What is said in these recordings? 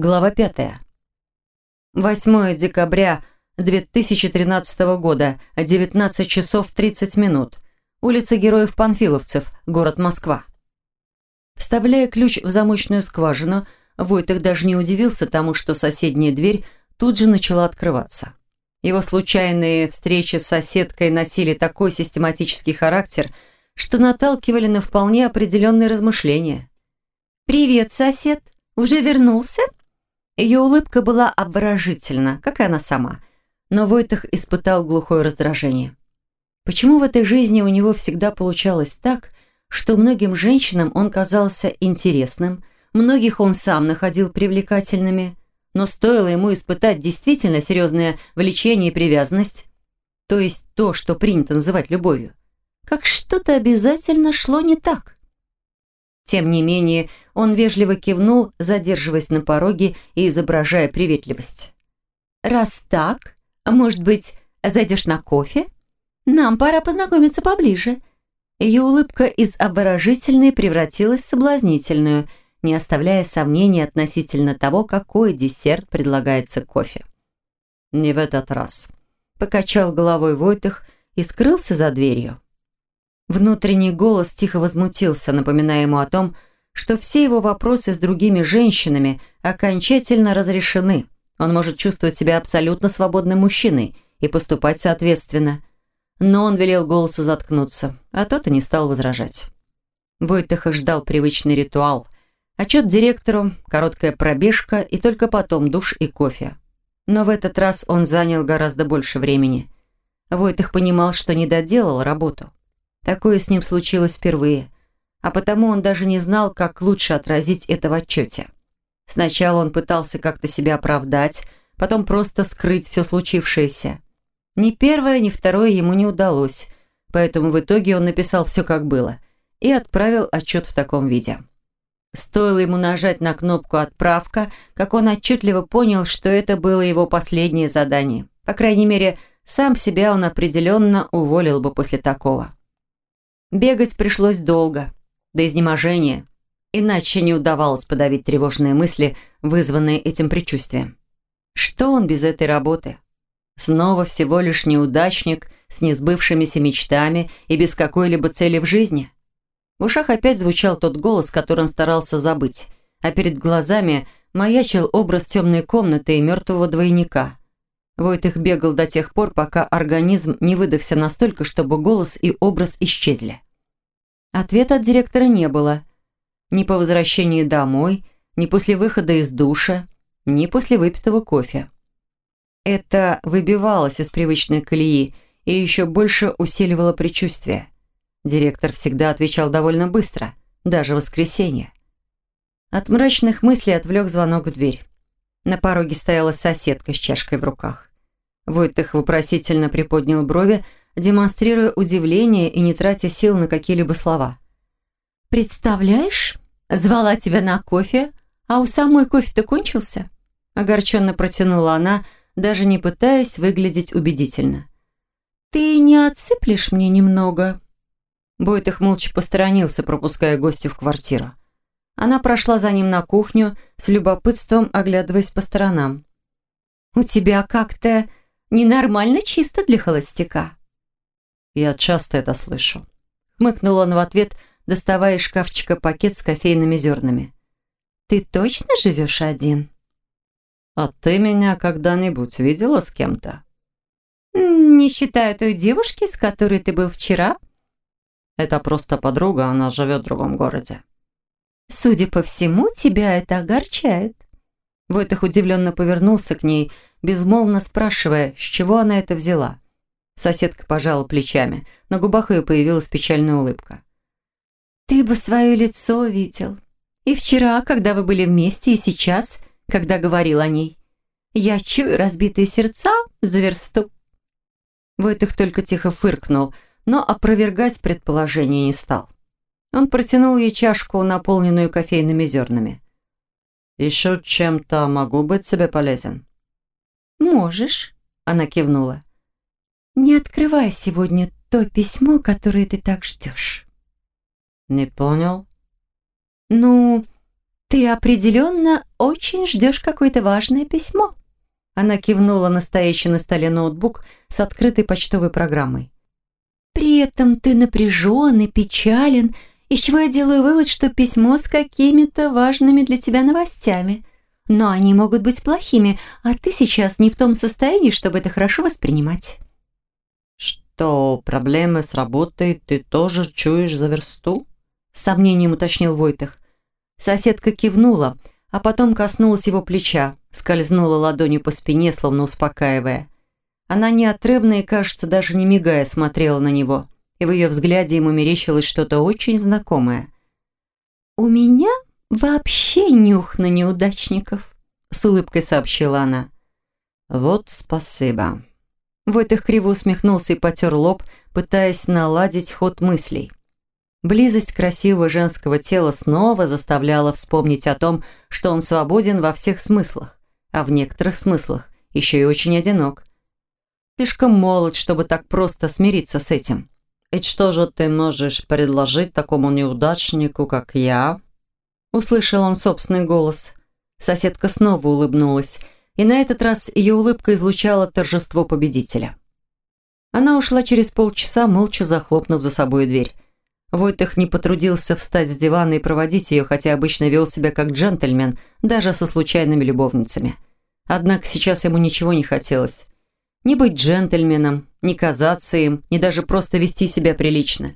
Глава 5. 8 декабря 2013 года, 19 часов 30 минут. Улица Героев-Панфиловцев, город Москва. Вставляя ключ в замочную скважину, Войтых даже не удивился тому, что соседняя дверь тут же начала открываться. Его случайные встречи с соседкой носили такой систематический характер, что наталкивали на вполне определенные размышления. «Привет, сосед! Уже вернулся?» Ее улыбка была обворожительна, как и она сама. Но Войтах испытал глухое раздражение. Почему в этой жизни у него всегда получалось так, что многим женщинам он казался интересным, многих он сам находил привлекательными, но стоило ему испытать действительно серьезное влечение и привязанность, то есть то, что принято называть любовью, как что-то обязательно шло не так. Тем не менее, он вежливо кивнул, задерживаясь на пороге и изображая приветливость. «Раз так, может быть, зайдешь на кофе? Нам пора познакомиться поближе». Ее улыбка из обворожительной превратилась в соблазнительную, не оставляя сомнений относительно того, какой десерт предлагается кофе. «Не в этот раз», — покачал головой Войтых и скрылся за дверью. Внутренний голос тихо возмутился, напоминая ему о том, что все его вопросы с другими женщинами окончательно разрешены. Он может чувствовать себя абсолютно свободным мужчиной и поступать соответственно. Но он велел голосу заткнуться, а тот и не стал возражать. Войтаха ждал привычный ритуал. Отчет директору, короткая пробежка и только потом душ и кофе. Но в этот раз он занял гораздо больше времени. Войтах понимал, что не доделал работу. Такое с ним случилось впервые, а потому он даже не знал, как лучше отразить это в отчете. Сначала он пытался как-то себя оправдать, потом просто скрыть все случившееся. Ни первое, ни второе ему не удалось, поэтому в итоге он написал все как было и отправил отчет в таком виде. Стоило ему нажать на кнопку «Отправка», как он отчетливо понял, что это было его последнее задание. По крайней мере, сам себя он определенно уволил бы после такого. Бегать пришлось долго, до изнеможения, иначе не удавалось подавить тревожные мысли, вызванные этим предчувствием. Что он без этой работы? Снова всего лишь неудачник с несбывшимися мечтами и без какой-либо цели в жизни? В ушах опять звучал тот голос, который он старался забыть, а перед глазами маячил образ темной комнаты и мертвого двойника. Войтых бегал до тех пор, пока организм не выдохся настолько, чтобы голос и образ исчезли. Ответа от директора не было. Ни по возвращении домой, ни после выхода из душа, ни после выпитого кофе. Это выбивалось из привычной колеи и еще больше усиливало предчувствие. Директор всегда отвечал довольно быстро, даже в воскресенье. От мрачных мыслей отвлек звонок в дверь. На пороге стояла соседка с чашкой в руках. Войтых вопросительно приподнял брови, демонстрируя удивление и не тратя сил на какие-либо слова. «Представляешь, звала тебя на кофе, а у самой кофе-то кончился?» Огорченно протянула она, даже не пытаясь выглядеть убедительно. «Ты не отсыплешь мне немного?» Бойтых молча посторонился, пропуская гостю в квартиру. Она прошла за ним на кухню, с любопытством оглядываясь по сторонам. «У тебя как-то Ненормально чисто для холостяка». «Я часто это слышу», — хмыкнул он в ответ, доставая из шкафчика пакет с кофейными зернами. «Ты точно живешь один?» «А ты меня когда-нибудь видела с кем-то?» «Не считая той девушки, с которой ты был вчера?» «Это просто подруга, она живет в другом городе». «Судя по всему, тебя это огорчает». Войтах удивленно повернулся к ней, — безмолвно спрашивая, с чего она это взяла. Соседка пожала плечами. На губах ее появилась печальная улыбка. «Ты бы свое лицо видел. И вчера, когда вы были вместе, и сейчас, когда говорил о ней. Я чую разбитые сердца за версту». Войтых только тихо фыркнул, но опровергать предположение не стал. Он протянул ей чашку, наполненную кофейными зернами. «Еще чем-то могу быть тебе полезен?» «Можешь», — она кивнула. «Не открывай сегодня то письмо, которое ты так ждешь». «Не понял?» «Ну, «Ты определенно очень ждешь какое-то важное письмо». Она кивнула на стоящий на столе ноутбук с открытой почтовой программой. «При этом ты напряжен и печален, из чего я делаю вывод, что письмо с какими-то важными для тебя новостями. Но они могут быть плохими, а ты сейчас не в том состоянии, чтобы это хорошо воспринимать». «Что, проблемы с работой ты тоже чуешь за версту?» С сомнением уточнил Войтых. Соседка кивнула, а потом коснулась его плеча, скользнула ладонью по спине, словно успокаивая. Она неотрывно и, кажется, даже не мигая смотрела на него, и в ее взгляде ему мерещилось что-то очень знакомое. «У меня вообще нюх на неудачников», — с улыбкой сообщила она. «Вот спасибо». Войтых криво усмехнулся и потер лоб, пытаясь наладить ход мыслей. Близость красивого женского тела снова заставляла вспомнить о том, что он свободен во всех смыслах, а в некоторых смыслах еще и очень одинок. Слишком молод, чтобы так просто смириться с этим. «И что же ты можешь предложить такому неудачнику, как я?» Услышал он собственный голос. Соседка снова улыбнулась, и на этот раз ее улыбка излучала торжество победителя. Она ушла через полчаса, молча захлопнув за собой дверь. Войтых не потрудился встать с дивана и проводить ее, хотя обычно вел себя как джентльмен, даже со случайными любовницами. Однако сейчас ему ничего не хотелось. Не быть джентльменом, не казаться им, не даже просто вести себя прилично.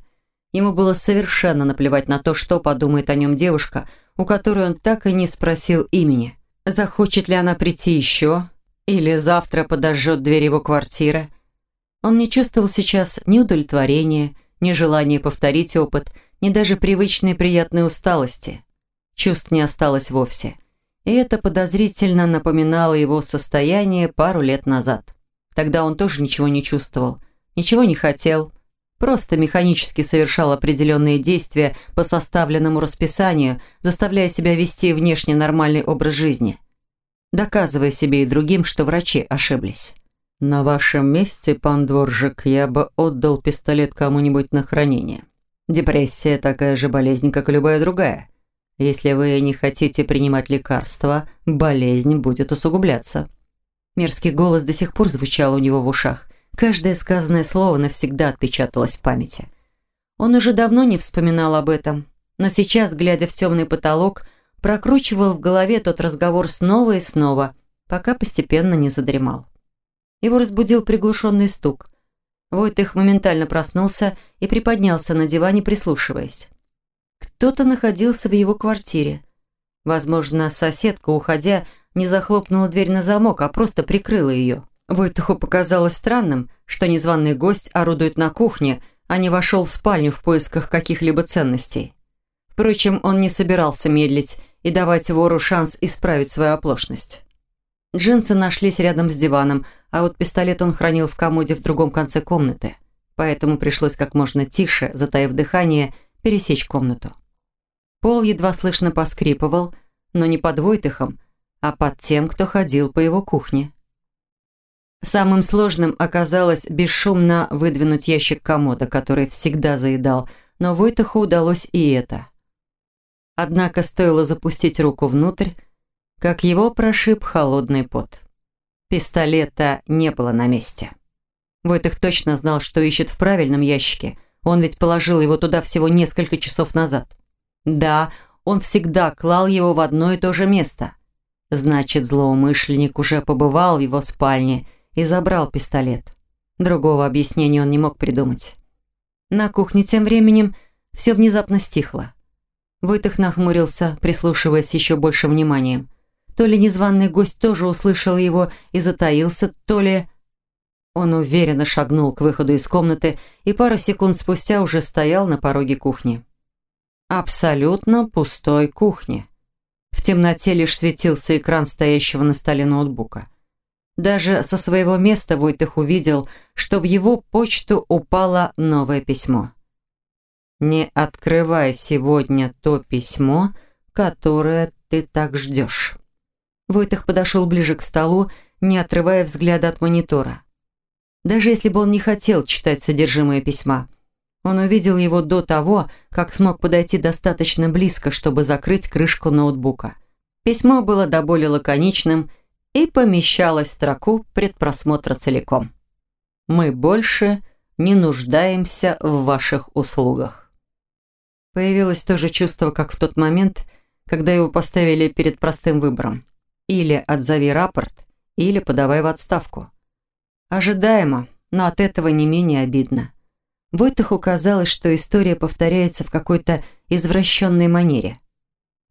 Ему было совершенно наплевать на то, что подумает о нем девушка, у которой он так и не спросил имени. Захочет ли она прийти еще? Или завтра подожжет дверь его квартиры? Он не чувствовал сейчас ни удовлетворения, ни желания повторить опыт, ни даже привычной приятной усталости. Чувств не осталось вовсе. И это подозрительно напоминало его состояние пару лет назад. Тогда он тоже ничего не чувствовал, ничего не хотел, просто механически совершал определенные действия по составленному расписанию, заставляя себя вести внешне нормальный образ жизни, доказывая себе и другим, что врачи ошиблись. «На вашем месте, пан Дворжик, я бы отдал пистолет кому-нибудь на хранение. Депрессия такая же болезнь, как и любая другая. Если вы не хотите принимать лекарства, болезнь будет усугубляться». Мерзкий голос до сих пор звучал у него в ушах. Каждое сказанное слово навсегда отпечаталось в памяти. Он уже давно не вспоминал об этом, но сейчас, глядя в темный потолок, прокручивал в голове тот разговор снова и снова, пока постепенно не задремал. Его разбудил приглушенный стук. Войтых моментально проснулся и приподнялся на диване, прислушиваясь. Кто-то находился в его квартире. Возможно, соседка, уходя, не захлопнула дверь на замок, а просто прикрыла ее. Войтуху показалось странным, что незваный гость орудует на кухне, а не вошел в спальню в поисках каких-либо ценностей. Впрочем, он не собирался медлить и давать вору шанс исправить свою оплошность. Джинсы нашлись рядом с диваном, а вот пистолет он хранил в комоде в другом конце комнаты. Поэтому пришлось как можно тише, затаив дыхание, пересечь комнату. Пол едва слышно поскрипывал, но не под Войтыхом, а под тем, кто ходил по его кухне. Самым сложным оказалось бесшумно выдвинуть ящик комода, который всегда заедал, но Войтыху удалось и это. Однако стоило запустить руку внутрь, как его прошиб холодный пот. Пистолета не было на месте. Войтых точно знал, что ищет в правильном ящике. Он ведь положил его туда всего несколько часов назад. Да, он всегда клал его в одно и то же место. Значит, злоумышленник уже побывал в его спальне и забрал пистолет. Другого объяснения он не мог придумать. На кухне тем временем все внезапно стихло. Войтых нахмурился, прислушиваясь еще большим вниманием. То ли незваный гость тоже услышал его и затаился, то ли... Он уверенно шагнул к выходу из комнаты и пару секунд спустя уже стоял на пороге кухни. Абсолютно пустой кухни. В темноте лишь светился экран стоящего на столе ноутбука. Даже со своего места Войтых увидел, что в его почту упало новое письмо. «Не открывай сегодня то письмо, которое ты так ждешь». Войтых подошел ближе к столу, не отрывая взгляда от монитора. Даже если бы он не хотел читать содержимое письма, Он увидел его до того, как смог подойти достаточно близко, чтобы закрыть крышку ноутбука. Письмо было до боли лаконичным и помещалось в строку предпросмотра целиком. «Мы больше не нуждаемся в ваших услугах». Появилось то же чувство, как в тот момент, когда его поставили перед простым выбором. Или отзови рапорт, или подавай в отставку. Ожидаемо, но от этого не менее обидно. Войтаху казалось, что история повторяется в какой-то извращенной манере.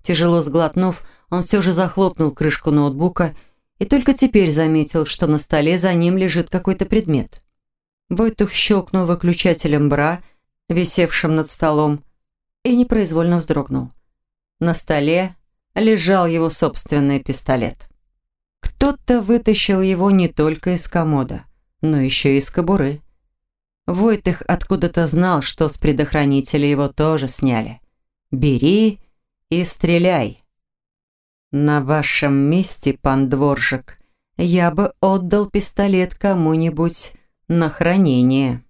Тяжело сглотнув, он все же захлопнул крышку ноутбука и только теперь заметил, что на столе за ним лежит какой-то предмет. Войтух щелкнул выключателем бра, висевшим над столом, и непроизвольно вздрогнул. На столе лежал его собственный пистолет. Кто-то вытащил его не только из комода, но еще и из кобуры. Войтых откуда-то знал, что с предохранителя его тоже сняли. «Бери и стреляй». «На вашем месте, пан Дворжик, я бы отдал пистолет кому-нибудь на хранение».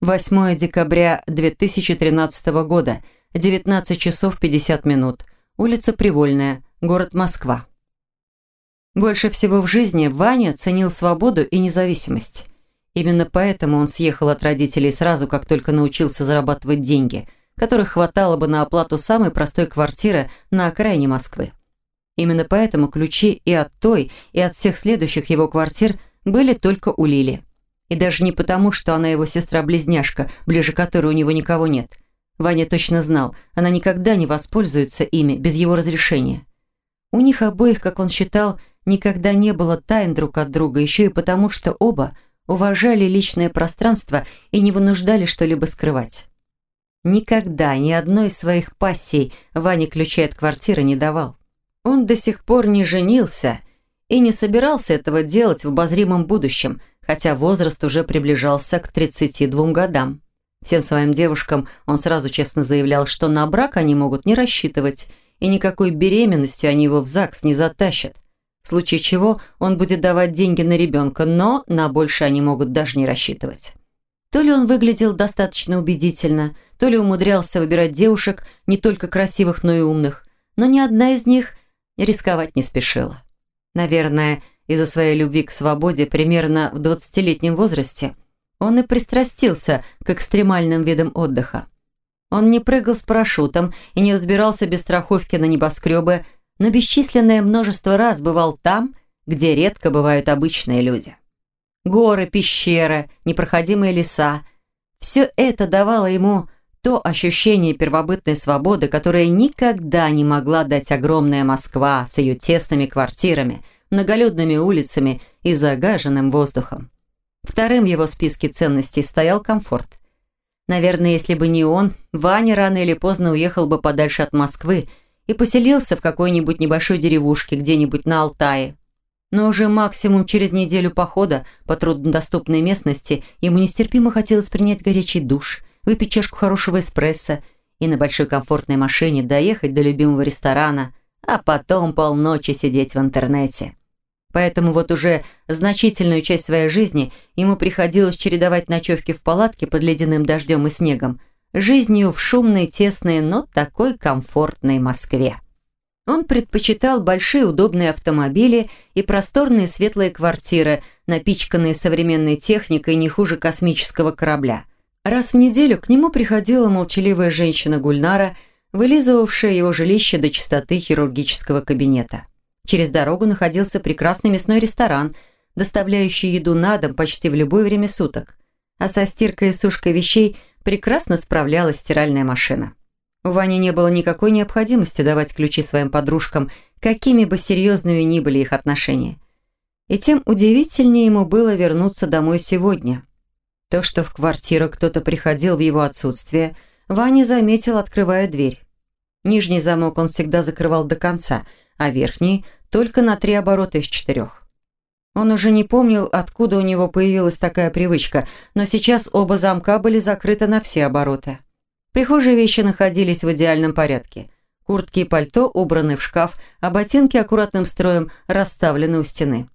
8 декабря 2013 года, 19 часов 50 минут. Улица Привольная, город Москва. Больше всего в жизни Ваня ценил свободу и независимость. Именно поэтому он съехал от родителей сразу, как только научился зарабатывать деньги, которых хватало бы на оплату самой простой квартиры на окраине Москвы. Именно поэтому ключи и от той, и от всех следующих его квартир были только у Лили. И даже не потому, что она его сестра-близняшка, ближе которой у него никого нет. Ваня точно знал, она никогда не воспользуется ими без его разрешения. У них обоих, как он считал, никогда не было тайн друг от друга, еще и потому, что оба – уважали личное пространство и не вынуждали что-либо скрывать. Никогда ни одной из своих пассий Ване ключей от квартиры не давал. Он до сих пор не женился и не собирался этого делать в обозримом будущем, хотя возраст уже приближался к 32 годам. Всем своим девушкам он сразу честно заявлял, что на брак они могут не рассчитывать, и никакой беременностью они его в ЗАГС не затащат, в случае чего он будет давать деньги на ребенка, но на больше они могут даже не рассчитывать. То ли он выглядел достаточно убедительно, то ли умудрялся выбирать девушек не только красивых, но и умных, но ни одна из них рисковать не спешила. Наверное, из-за своей любви к свободе примерно в 20-летнем возрасте он и пристрастился к экстремальным видам отдыха. Он не прыгал с парашютом и не взбирался без страховки на небоскребы, но бесчисленное множество раз бывал там, где редко бывают обычные люди. Горы, пещеры, непроходимые леса – все это давало ему то ощущение первобытной свободы, которое никогда не могла дать огромная Москва с ее тесными квартирами, многолюдными улицами и загаженным воздухом. Вторым в его списке ценностей стоял комфорт. Наверное, если бы не он, Ваня рано или поздно уехал бы подальше от Москвы и поселился в какой-нибудь небольшой деревушке где-нибудь на Алтае. Но уже максимум через неделю похода по труднодоступной местности ему нестерпимо хотелось принять горячий душ, выпить чашку хорошего эспрессо и на большой комфортной машине доехать до любимого ресторана, а потом полночи сидеть в интернете. Поэтому вот уже значительную часть своей жизни ему приходилось чередовать ночевки в палатке под ледяным дождем и снегом – жизнью в шумной, тесной, но такой комфортной Москве. Он предпочитал большие удобные автомобили и просторные светлые квартиры, напичканные современной техникой не хуже космического корабля. Раз в неделю к нему приходила молчаливая женщина Гульнара, вылизывавшая его жилище до чистоты хирургического кабинета. Через дорогу находился прекрасный мясной ресторан, доставляющий еду на дом почти в любое время суток. А со стиркой и сушкой вещей – прекрасно справлялась стиральная машина. У Вани не было никакой необходимости давать ключи своим подружкам, какими бы серьезными ни были их отношения. И тем удивительнее ему было вернуться домой сегодня. То, что в квартиру кто-то приходил в его отсутствие, Ваня заметил, открывая дверь. Нижний замок он всегда закрывал до конца, а верхний – только на три оборота из четырех. Он уже не помнил, откуда у него появилась такая привычка, но сейчас оба замка были закрыты на все обороты. Прихожие вещи находились в идеальном порядке. Куртки и пальто убраны в шкаф, а ботинки аккуратным строем расставлены у стены.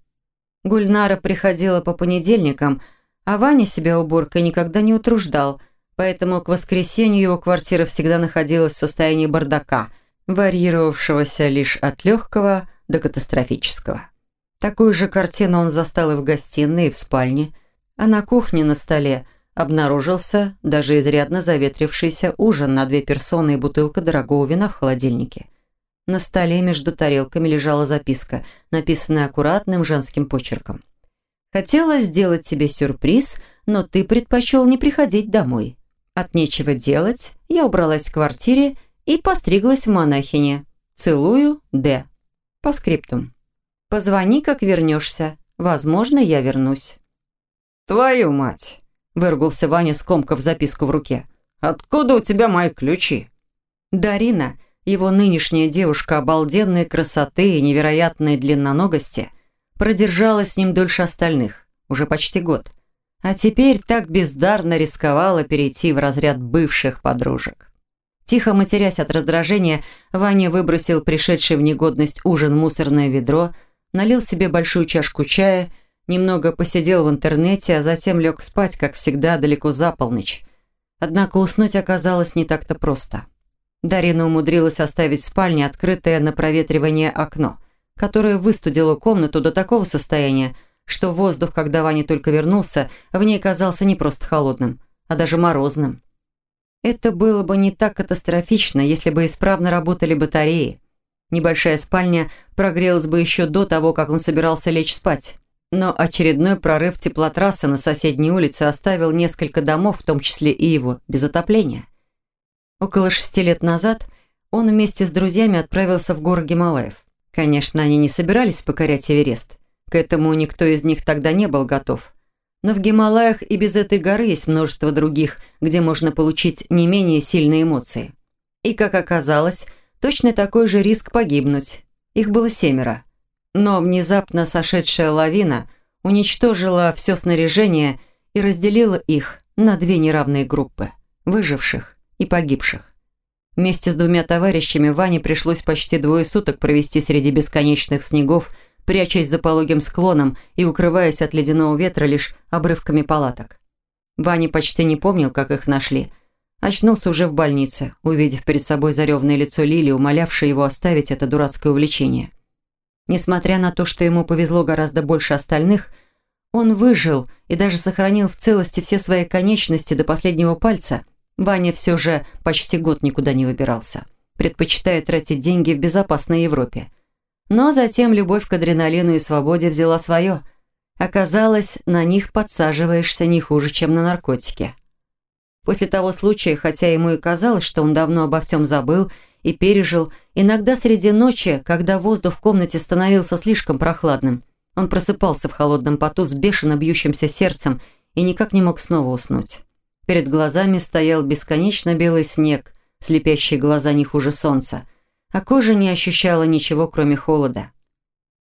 Гульнара приходила по понедельникам, А Ваня себя уборкой никогда не утруждал, поэтому к воскресенью его квартира всегда находилась в состоянии бардака, варьировавшегося лишь от легкого до катастрофического. Такую же картину он застал и в гостиной, и в спальне, а на кухне на столе обнаружился даже изрядно заветрившийся ужин на две персоны и бутылка дорогого вина в холодильнике. На столе между тарелками лежала записка, написанная аккуратным женским почерком. «Хотела сделать тебе сюрприз, но ты предпочел не приходить домой. От нечего делать, я убралась в квартире и постриглась в монахине. Целую, Д. По скриптум. Позвони, как вернешься. Возможно, я вернусь». «Твою мать!» – выругался Ваня, скомкав записку в руке. «Откуда у тебя мои ключи?» Дарина, его нынешняя девушка обалденной красоты и невероятной длинноногости, продержалась с ним дольше остальных, уже почти год. А теперь так бездарно рисковала перейти в разряд бывших подружек. Тихо матерясь от раздражения, Ваня выбросил пришедший в негодность ужин мусорное ведро, налил себе большую чашку чая, немного посидел в интернете, а затем лег спать, как всегда, далеко за полночь. Однако уснуть оказалось не так-то просто. Дарина умудрилась оставить в спальне открытое на проветривание окно, которое выстудило комнату до такого состояния, что воздух, когда Ваня только вернулся, в ней казался не просто холодным, а даже морозным. Это было бы не так катастрофично, если бы исправно работали батареи. Небольшая спальня прогрелась бы еще до того, как он собирался лечь спать. Но очередной прорыв теплотрассы на соседней улице оставил несколько домов, в том числе и его, без отопления. Около шести лет назад он вместе с друзьями отправился в горы Гималаев. Конечно, они не собирались покорять Эверест. К этому никто из них тогда не был готов. Но в Гималаях и без этой горы есть множество других, где можно получить не менее сильные эмоции. И, как оказалось, точно такой же риск погибнуть. Их было семеро. Но внезапно сошедшая лавина уничтожила все снаряжение и разделила их на две неравные группы – выживших и погибших. Вместе с двумя товарищами Ване пришлось почти двое суток провести среди бесконечных снегов, прячась за пологим склоном и укрываясь от ледяного ветра лишь обрывками палаток. Ваня почти не помнил, как их нашли. Очнулся уже в больнице, увидев перед собой заревное лицо Лили, умолявшее его оставить это дурацкое увлечение. Несмотря на то, что ему повезло гораздо больше остальных, он выжил и даже сохранил в целости все свои конечности до последнего пальца – Ваня все же почти год никуда не выбирался, предпочитая тратить деньги в безопасной Европе. Но затем любовь к адреналину и свободе взяла свое. Оказалось, на них подсаживаешься не хуже, чем на наркотики. После того случая, хотя ему и казалось, что он давно обо всем забыл и пережил, иногда среди ночи, когда воздух в комнате становился слишком прохладным, он просыпался в холодном поту с бешено бьющимся сердцем и никак не мог снова уснуть. Перед глазами стоял бесконечно белый снег, слепящий глаза не хуже солнца, а кожа не ощущала ничего, кроме холода.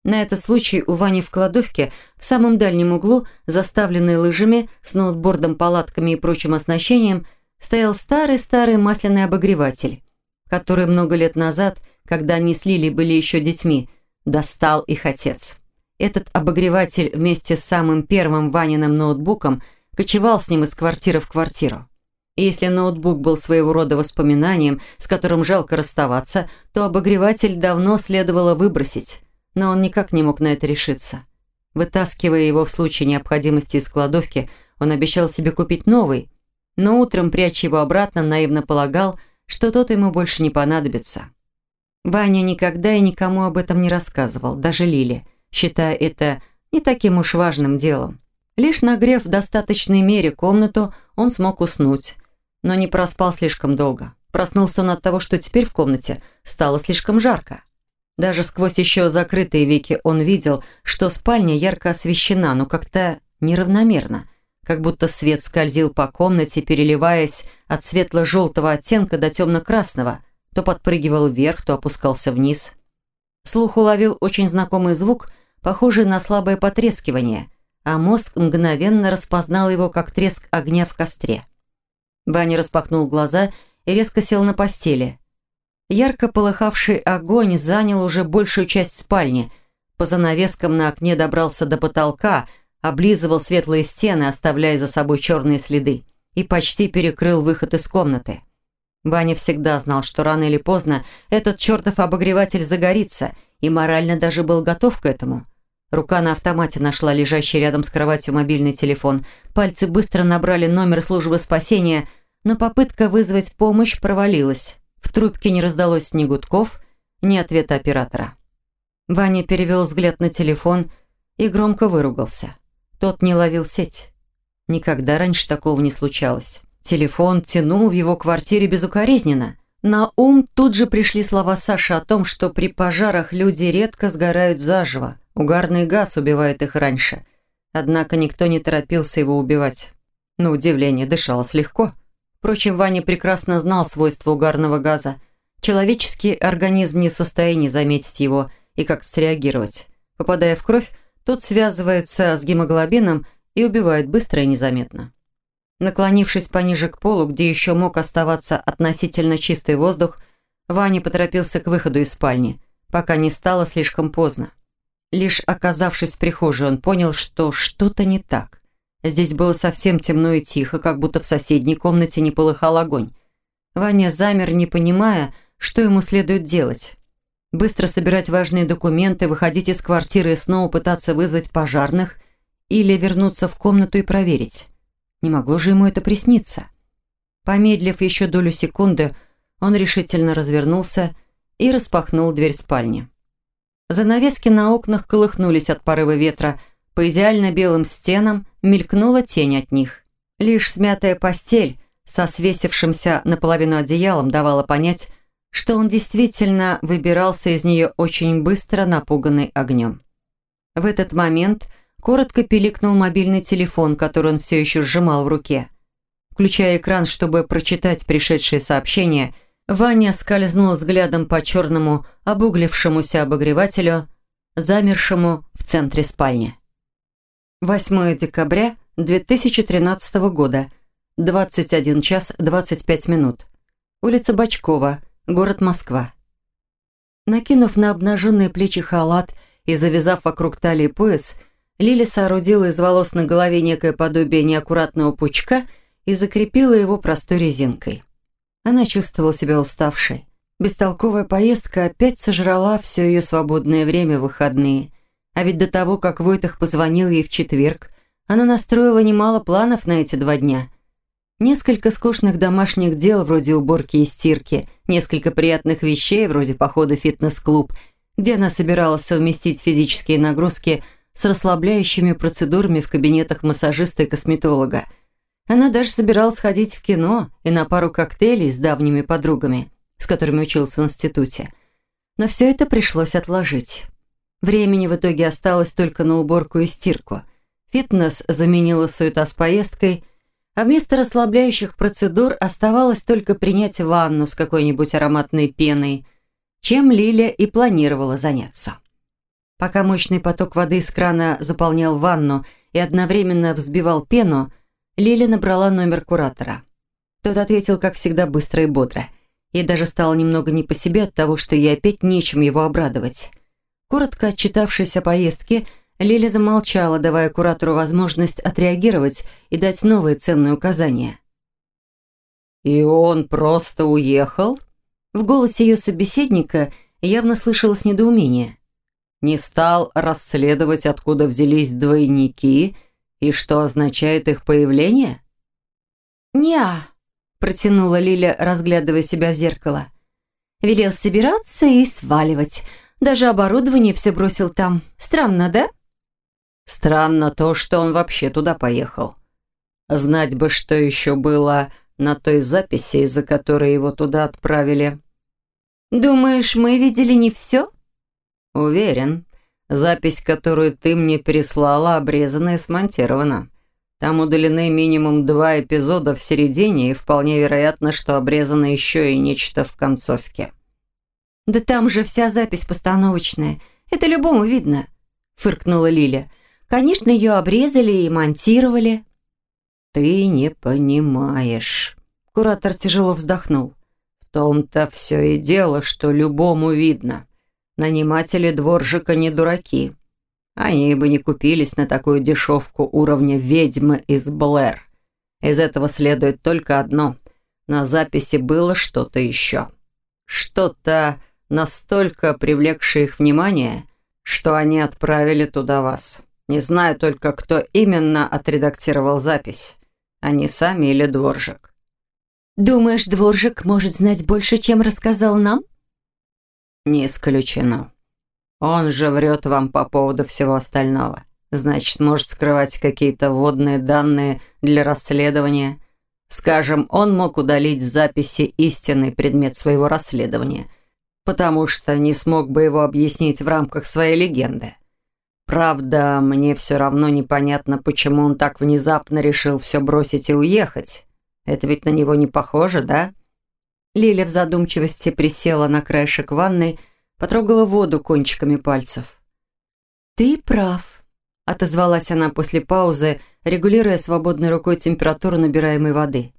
На этот случай у Вани в кладовке, в самом дальнем углу, заставленной лыжами, с ноутбордом, палатками и прочим оснащением, стоял старый-старый масляный обогреватель, который много лет назад, когда они с Лили были еще детьми, достал их отец. Этот обогреватель вместе с самым первым Ваниным ноутбуком – кочевал с ним из квартиры в квартиру. И если ноутбук был своего рода воспоминанием, с которым жалко расставаться, то обогреватель давно следовало выбросить, но он никак не мог на это решиться. Вытаскивая его в случае необходимости из кладовки, он обещал себе купить новый, но утром, пряча его обратно, наивно полагал, что тот ему больше не понадобится. Ваня никогда и никому об этом не рассказывал, даже Лиле, считая это не таким уж важным делом. Лишь нагрев в достаточной мере комнату, он смог уснуть, но не проспал слишком долго. Проснулся он от того, что теперь в комнате стало слишком жарко. Даже сквозь еще закрытые веки он видел, что спальня ярко освещена, но как-то неравномерно, как будто свет скользил по комнате, переливаясь от светло-желтого оттенка до темно-красного, то подпрыгивал вверх, то опускался вниз. Слух уловил очень знакомый звук, похожий на слабое потрескивание, а мозг мгновенно распознал его как треск огня в костре. Ваня распахнул глаза и резко сел на постели. Ярко полыхавший огонь занял уже большую часть спальни. По занавескам на окне добрался до потолка, облизывал светлые стены, оставляя за собой черные следы, и почти перекрыл выход из комнаты. Ваня всегда знал, что рано или поздно этот чертов обогреватель загорится, и морально даже был готов к этому. Рука на автомате нашла лежащий рядом с кроватью мобильный телефон. Пальцы быстро набрали номер службы спасения, но попытка вызвать помощь провалилась. Трубке не раздалось ни гудков, ни ответа оператора. Ваня перевел взгляд на телефон и громко выругался. Тот не ловил сеть. Никогда раньше такого не случалось. Телефон тянул в его квартире безукоризненно. На ум тут же пришли слова Саши о том, что при пожарах люди редко сгорают заживо. Угарный газ убивает их раньше. Однако никто не торопился его убивать. На удивление, дышалось легко. Впрочем, Ваня прекрасно знал свойства угарного газа. Человеческий организм не в состоянии заметить его и как среагировать. Попадая в кровь, тот связывается с гемоглобином и убивает быстро и незаметно. Наклонившись пониже к полу, где еще мог оставаться относительно чистый воздух, Ваня поторопился к выходу из спальни, пока не стало слишком поздно. Лишь оказавшись в прихожей, он понял, что что-то не так. Здесь было совсем темно и тихо, как будто в соседней комнате не полыхал огонь. Ваня замер, не понимая, что ему следует делать. Быстро собирать важные документы, выходить из квартиры и снова пытаться вызвать пожарных или вернуться в комнату и проверить. Не могло же ему это присниться. Помедлив еще долю секунды, он решительно развернулся и распахнул дверь спальни. Занавески на окнах колыхнулись от порыва ветра, по идеально белым стенам мелькнула тень от них. Лишь смятая постель со свесившимся наполовину одеялом давала понять, что он действительно выбирался из нее очень быстро, напуганный огнем. В этот момент коротко пиликнул мобильный телефон, который он все еще сжимал в руке. Включая экран, чтобы прочитать пришедшее сообщение, Ваня скользнул взглядом по черному, обуглившемуся обогревателю, замершему в центре спальни. 8 декабря 2013 года, 21 час 25 минут. Улица Бачкова, город Москва. Накинув на обнаженные плечи халат и завязав вокруг талии пояс, Лили соорудила из волос на голове некое подобие неаккуратного пучка и закрепила его простой резинкой. Она чувствовала себя уставшей. Бестолковая поездка опять сожрала все ее свободное время в выходные. А ведь до того, как Войтах позвонил ей в четверг, она настроила немало планов на эти два дня – Несколько скучных домашних дел вроде уборки и стирки, несколько приятных вещей вроде похода в фитнес-клуб, где она собиралась совместить физические нагрузки с расслабляющими процедурами в кабинетах массажиста и косметолога. Она даже собиралась ходить в кино и на пару коктейлей с давними подругами, с которыми училась в институте. Но все это пришлось отложить. Времени в итоге осталось только на уборку и стирку. Фитнес заменила суета с поездкой – а вместо расслабляющих процедур оставалось только принять ванну с какой-нибудь ароматной пеной, чем Лиля и планировала заняться. Пока мощный поток воды из крана заполнял ванну и одновременно взбивал пену, Лиля набрала номер куратора. Тот ответил, как всегда, быстро и бодро. Ей даже стало немного не по себе от того, что ей опять нечем его обрадовать. Коротко отчитавшись о поездке, Лиля замолчала, давая куратору возможность отреагировать и дать новые ценные указания. «И он просто уехал?» В голосе ее собеседника явно слышалось недоумение. «Не стал расследовать, откуда взялись двойники и что означает их появление?» «Не-а», протянула Лиля, разглядывая себя в зеркало. «Велел собираться и сваливать. Даже оборудование все бросил там. Странно, да?» Странно то, что он вообще туда поехал. Знать бы, что еще было на той записи, из-за которой его туда отправили. «Думаешь, мы видели не все?» «Уверен. Запись, которую ты мне переслала, обрезана и смонтирована. Там удалены минимум два эпизода в середине, и вполне вероятно, что обрезано еще и нечто в концовке». «Да там же вся запись постановочная. Это любому видно», — фыркнула Лиля. Конечно, ее обрезали и монтировали. «Ты не понимаешь». Куратор тяжело вздохнул. «В том-то все и дело, что любому видно. Наниматели дворжика не дураки. Они бы не купились на такую дешевку уровня ведьмы из Блэр. Из этого следует только одно. На записи было что-то еще. Что-то настолько привлекшее их внимание, что они отправили туда вас. Не знаю только, кто именно отредактировал запись. Они сами или Дворжик. «Думаешь, Дворжик может знать больше, чем рассказал нам?» «Не исключено. Он же врет вам по поводу всего остального. Значит, может скрывать какие-то вводные данные для расследования. Скажем, он мог удалить с записи истинный предмет своего расследования, потому что не смог бы его объяснить в рамках своей легенды. Правда, мне все равно непонятно, почему он так внезапно решил все бросить и уехать. Это ведь на него не похоже, да?» Лиля в задумчивости присела на краешек ванной, потрогала воду кончиками пальцев. «Ты прав», — отозвалась она после паузы, регулируя свободной рукой температуру набираемой воды.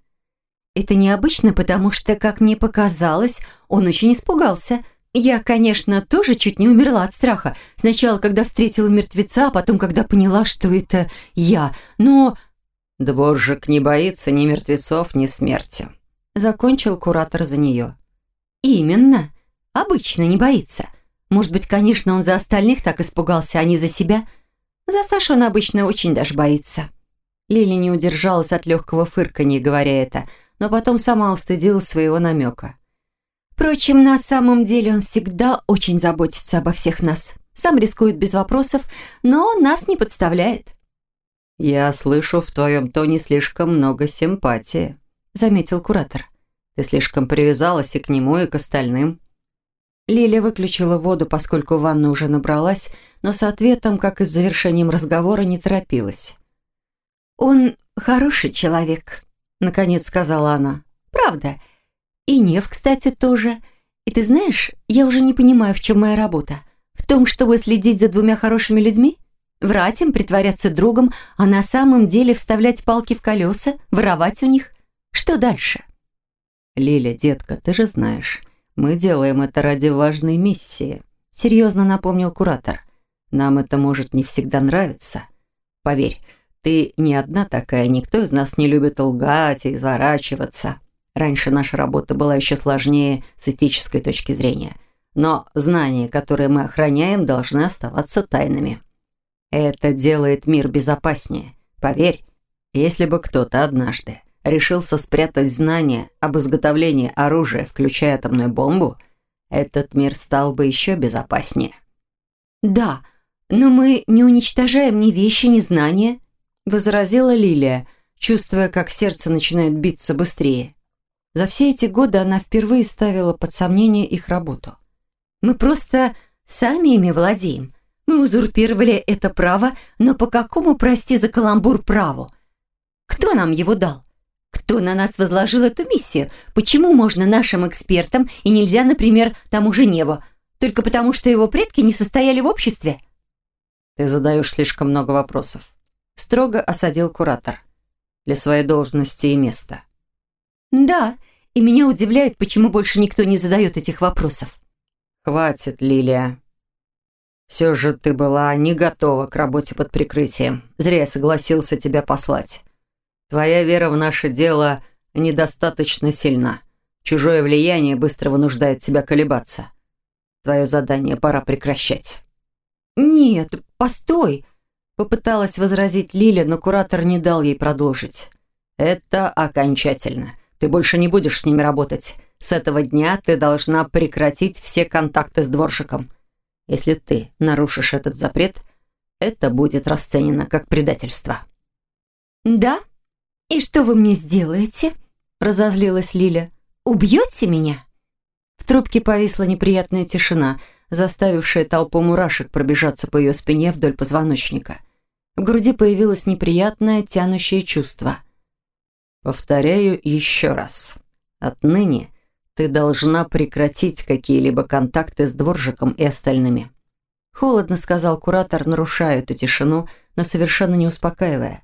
«Это необычно, потому что, как мне показалось, он очень испугался. Я, конечно, тоже чуть не умерла от страха. Сначала, когда встретила мертвеца, а потом, когда поняла, что это я. Но...» «Дворжик не боится ни мертвецов, ни смерти», — закончил куратор за нее. «Именно. Обычно не боится. Может быть, конечно, он за остальных так испугался, а не за себя. За Сашу он обычно очень даже боится». Лили не удержалась от легкого фырканья, говоря это, но потом сама устыдилась своего намека. Впрочем, на самом деле он всегда очень заботится обо всех нас. Сам рискует без вопросов, но нас не подставляет. «Я слышу в твоем тоне слишком много симпатии», — заметил куратор. «Ты слишком привязалась и к нему, и к остальным». Лилия выключила воду, поскольку ванна уже набралась, но с ответом, как и с завершением разговора, не торопилась. «Он хороший человек», — наконец сказала она. «Правда. И Нев, кстати, тоже. И ты знаешь, я уже не понимаю, в чем моя работа. В том, чтобы следить за двумя хорошими людьми?» Врать им, притворяться другом, а на самом деле вставлять палки в колеса, воровать у них. Что дальше? «Лиля, детка, ты же знаешь, мы делаем это ради важной миссии», серьезно напомнил куратор. «Нам это может не всегда нравиться. Поверь, ты не одна такая, никто из нас не любит лгать и изворачиваться. Раньше наша работа была еще сложнее с этической точки зрения. Но знания, которые мы охраняем, должны оставаться тайнами». Это делает мир безопаснее. Поверь, если бы кто-то однажды решился спрятать знания об изготовлении оружия, включая атомную бомбу, этот мир стал бы еще безопаснее. «Да, но мы не уничтожаем ни вещи, ни знания», возразила Лилия, чувствуя, как сердце начинает биться быстрее. За все эти годы она впервые ставила под сомнение их работу. «Мы просто сами ими владеем. Мы узурпировали это право, но по какому, прости за каламбур, праву? Кто нам его дал? Кто на нас возложил эту миссию? Почему можно нашим экспертам и нельзя, например, тому же Неву? Только потому, что его предки не состояли в обществе? Ты задаешь слишком много вопросов. Строго осадил куратор. Для своей должности и места. Да, и меня удивляет, почему больше никто не задает этих вопросов. Хватит, Лилия. Все же ты была не готова к работе под прикрытием. Зря я согласился тебя послать. Твоя вера в наше дело недостаточно сильна. Чужое влияние быстро вынуждает тебя колебаться. Твое задание пора прекращать». «Нет, постой!» Попыталась возразить Лиля, но куратор не дал ей продолжить. «Это окончательно. Ты больше не будешь с ними работать. С этого дня ты должна прекратить все контакты с дворщиком. Если ты нарушишь этот запрет, это будет расценено как предательство». «Да? И что вы мне сделаете?» – разозлилась Лиля. «Убьете меня?» В трубке повисла неприятная тишина, заставившая толпу мурашек пробежаться по ее спине вдоль позвоночника. В груди появилось неприятное тянущее чувство. «Повторяю еще раз. Отныне ты должна прекратить какие-либо контакты с дворжиком и остальными». Холодно сказал куратор, нарушая эту тишину, но совершенно не успокаивая.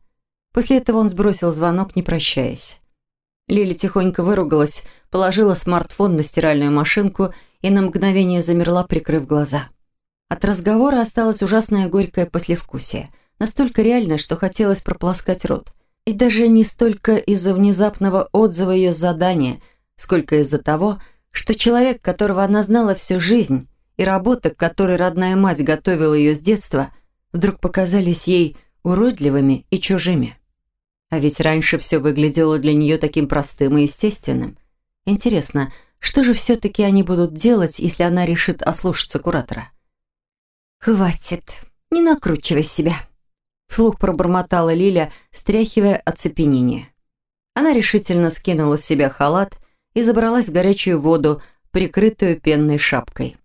После этого он сбросил звонок, не прощаясь. Лили тихонько выругалась, положила смартфон на стиральную машинку и на мгновение замерла, прикрыв глаза. От разговора осталось ужасное горькое послевкусие. Настолько реальное, что хотелось прополоскать рот. И даже не столько из-за внезапного отзыва ее задания, сколько из-за того, что человек, которого она знала всю жизнь, и работа, к которой родная мать готовила ее с детства, вдруг показались ей уродливыми и чужими. А ведь раньше все выглядело для нее таким простым и естественным. Интересно, что же все-таки они будут делать, если она решит ослушаться куратора? «Хватит, не накручивай себя», — вслух пробормотала Лиля, стряхивая оцепенение. Она решительно скинула с себя халат и забралась в горячую воду, прикрытую пенной шапкой.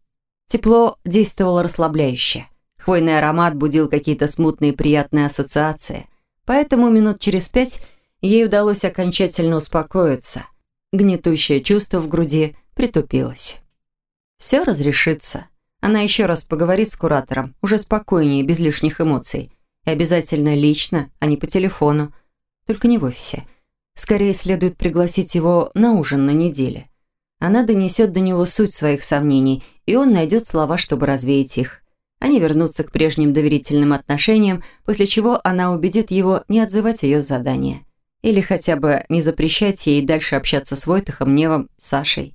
Тепло действовало расслабляюще. Хвойный аромат будил какие-то смутные приятные ассоциации. Поэтому минут через пять ей удалось окончательно успокоиться. Гнетущее чувство в груди притупилось. Все разрешится. Она еще раз поговорит с куратором, уже спокойнее, без лишних эмоций. И обязательно лично, а не по телефону. Только не в офисе. Скорее следует пригласить его на ужин на неделе. Она донесет до него суть своих сомнений, и он найдет слова, чтобы развеять их. Они вернутся к прежним доверительным отношениям, после чего она убедит его не отзывать ее задание. Или хотя бы не запрещать ей дальше общаться с Войтахом, Невом, Сашей.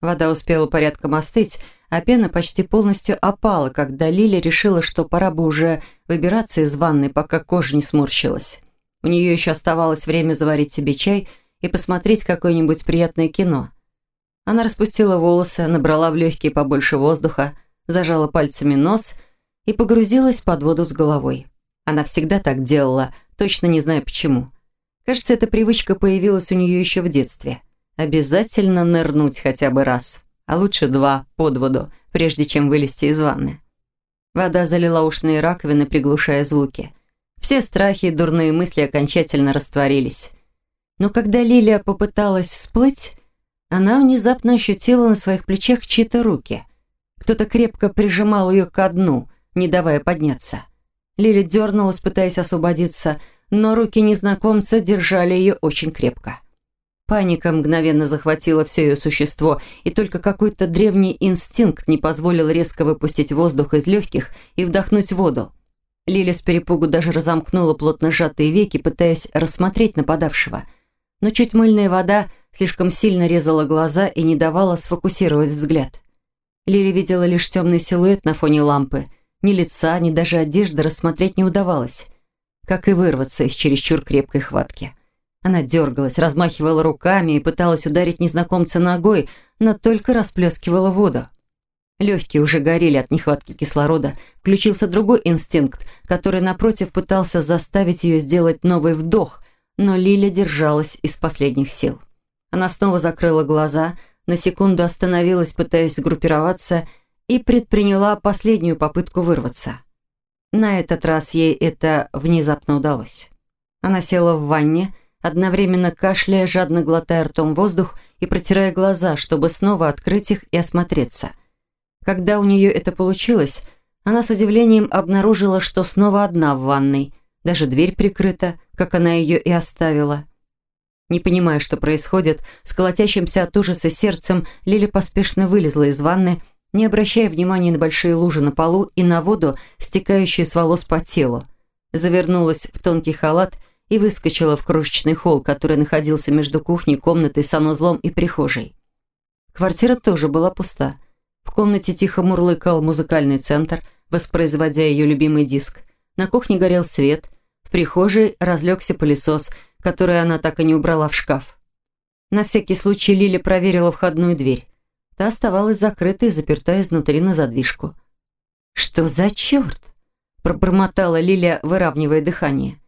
Вода успела порядком остыть, а пена почти полностью опала, когда Лиля решила, что пора бы уже выбираться из ванны, пока кожа не сморщилась. У нее еще оставалось время заварить себе чай и посмотреть какое-нибудь приятное кино. Она распустила волосы, набрала в легкие побольше воздуха, зажала пальцами нос и погрузилась под воду с головой. Она всегда так делала, точно не знаю почему. Кажется, эта привычка появилась у нее еще в детстве. Обязательно нырнуть хотя бы раз, а лучше два под воду, прежде чем вылезти из ванны. Вода залила ушные раковины, приглушая звуки. Все страхи и дурные мысли окончательно растворились. Но когда Лилия попыталась всплыть, она внезапно ощутила на своих плечах чьи-то руки – кто-то крепко прижимал ее ко дну, не давая подняться. Лили дернулась, пытаясь освободиться, но руки незнакомца держали ее очень крепко. Паника мгновенно захватила все ее существо, и только какой-то древний инстинкт не позволил резко выпустить воздух из легких и вдохнуть воду. Лили с перепугу даже разомкнула плотно сжатые веки, пытаясь рассмотреть нападавшего. Но чуть мыльная вода слишком сильно резала глаза и не давала сфокусировать взгляд. Лили видела лишь темный силуэт на фоне лампы. Ни лица, ни даже одежды рассмотреть не удавалось. Как и вырваться из чересчур крепкой хватки. Она дергалась, размахивала руками и пыталась ударить незнакомца ногой, но только расплескивала воду. Легкие уже горели от нехватки кислорода. Включился другой инстинкт, который, напротив, пытался заставить ее сделать новый вдох, но Лиля держалась из последних сил. Она снова закрыла глаза, на секунду остановилась, пытаясь сгруппироваться, и предприняла последнюю попытку вырваться. На этот раз ей это внезапно удалось. Она села в ванне, одновременно кашляя, жадно глотая ртом воздух и протирая глаза, чтобы снова открыть их и осмотреться. Когда у нее это получилось, она с удивлением обнаружила, что снова одна в ванной, даже дверь прикрыта, как она ее и оставила – не понимая, что происходит, с колотящимся от ужаса сердцем Лиля поспешно вылезла из ванны, не обращая внимания на большие лужи на полу и на воду, стекающую с волос по телу. Завернулась в тонкий халат и выскочила в крошечный холл, который находился между кухней, комнатой, санузлом и прихожей. Квартира тоже была пуста. В комнате тихо мурлыкал музыкальный центр, воспроизводя ее любимый диск. На кухне горел свет, в прихожей разлегся пылесос – которую она так и не убрала в шкаф. На всякий случай Лиля проверила входную дверь. Та оставалась закрытой и заперта изнутри на задвижку. «Что за черт?» – пробормотала Лиля, выравнивая дыхание.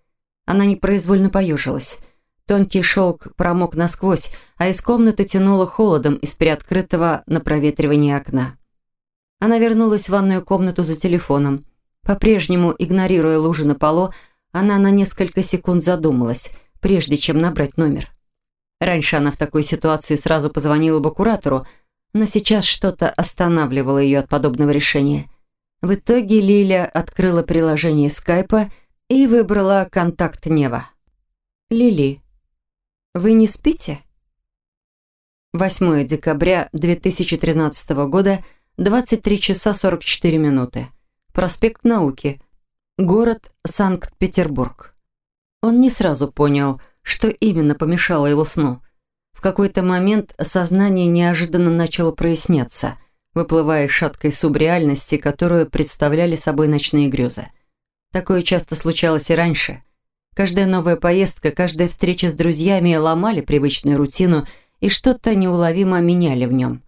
Она непроизвольно поежилась. Тонкий шелк промок насквозь, а из комнаты тянуло холодом из приоткрытого на проветривание окна. Она вернулась в ванную комнату за телефоном. По-прежнему, игнорируя лужи на полу, она на несколько секунд задумалась – прежде чем набрать номер. Раньше она в такой ситуации сразу позвонила бы куратору, но сейчас что-то останавливало ее от подобного решения. В итоге Лиля открыла приложение скайпа и выбрала контакт Нева. «Лили, вы не спите?» 8 декабря 2013 года, 23 часа 44 минуты. Проспект Науки. Город Санкт-Петербург. Он не сразу понял, что именно помешало его сну. В какой-то момент сознание неожиданно начало проясняться, выплывая из шаткой субреальности, которую представляли собой ночные грезы. Такое часто случалось и раньше. Каждая новая поездка, каждая встреча с друзьями ломали привычную рутину и что-то неуловимо меняли в нем.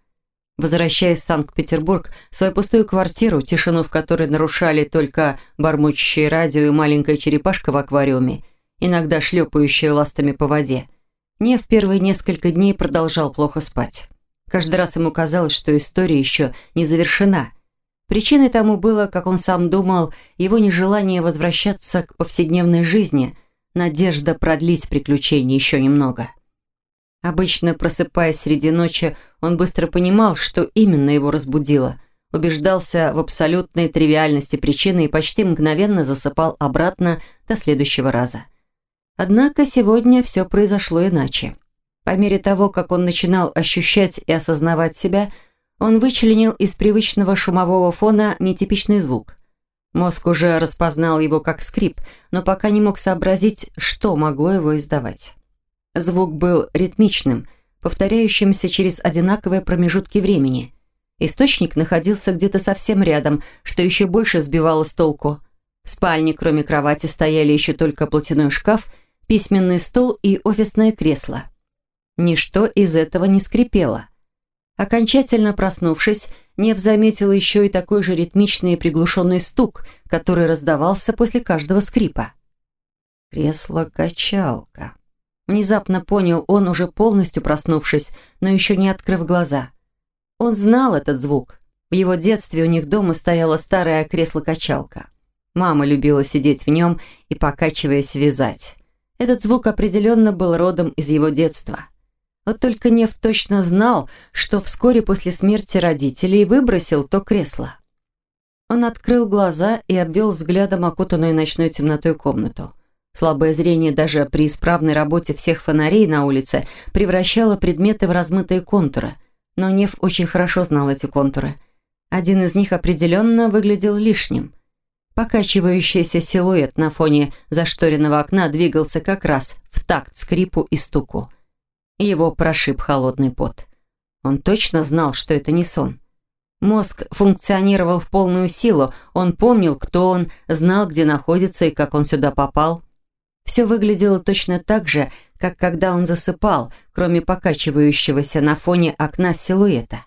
Возвращаясь в Санкт-Петербург, в свою пустую квартиру, тишину в которой нарушали только бормочущее радио и маленькая черепашка в аквариуме, иногда шлепающая ластами по воде, не в первые несколько дней продолжал плохо спать. Каждый раз ему казалось, что история еще не завершена – Причиной тому было, как он сам думал, его нежелание возвращаться к повседневной жизни, надежда продлить приключения еще немного. Обычно, просыпаясь среди ночи, он быстро понимал, что именно его разбудило, убеждался в абсолютной тривиальности причины и почти мгновенно засыпал обратно до следующего раза. Однако сегодня все произошло иначе. По мере того, как он начинал ощущать и осознавать себя – он вычленил из привычного шумового фона нетипичный звук. Мозг уже распознал его как скрип, но пока не мог сообразить, что могло его издавать. Звук был ритмичным, повторяющимся через одинаковые промежутки времени. Источник находился где-то совсем рядом, что еще больше сбивало с толку. В спальне, кроме кровати, стояли еще только платяной шкаф, письменный стол и офисное кресло. Ничто из этого не скрипело. Окончательно проснувшись, Нев заметил еще и такой же ритмичный и приглушенный стук, который раздавался после каждого скрипа. «Кресло-качалка». Внезапно понял он, уже полностью проснувшись, но еще не открыв глаза. Он знал этот звук. В его детстве у них дома стояла старая кресло-качалка. Мама любила сидеть в нем и, покачиваясь, вязать. Этот звук определенно был родом из его детства. Вот только Нев точно знал, что вскоре после смерти родителей выбросил то кресло. Он открыл глаза и обвел взглядом окутанную ночной темнотой комнату. Слабое зрение даже при исправной работе всех фонарей на улице превращало предметы в размытые контуры. Но Нев очень хорошо знал эти контуры. Один из них определенно выглядел лишним. Покачивающийся силуэт на фоне зашторенного окна двигался как раз в такт скрипу и стуку – его прошиб холодный пот. Он точно знал, что это не сон. Мозг функционировал в полную силу, он помнил, кто он, знал, где находится и как он сюда попал. Все выглядело точно так же, как когда он засыпал, кроме покачивающегося на фоне окна силуэта.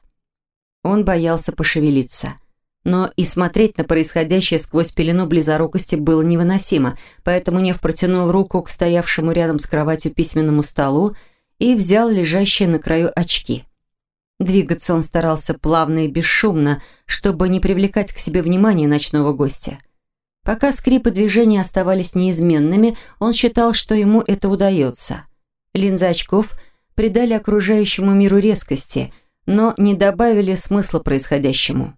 Он боялся пошевелиться. Но и смотреть на происходящее сквозь пелену близорукости было невыносимо, поэтому Нев протянул руку к стоявшему рядом с кроватью письменному столу и взял лежащие на краю очки. Двигаться он старался плавно и бесшумно, чтобы не привлекать к себе внимание ночного гостя. Пока скрипы движения оставались неизменными, он считал, что ему это удается. Линзы очков придали окружающему миру резкости, но не добавили смысла происходящему.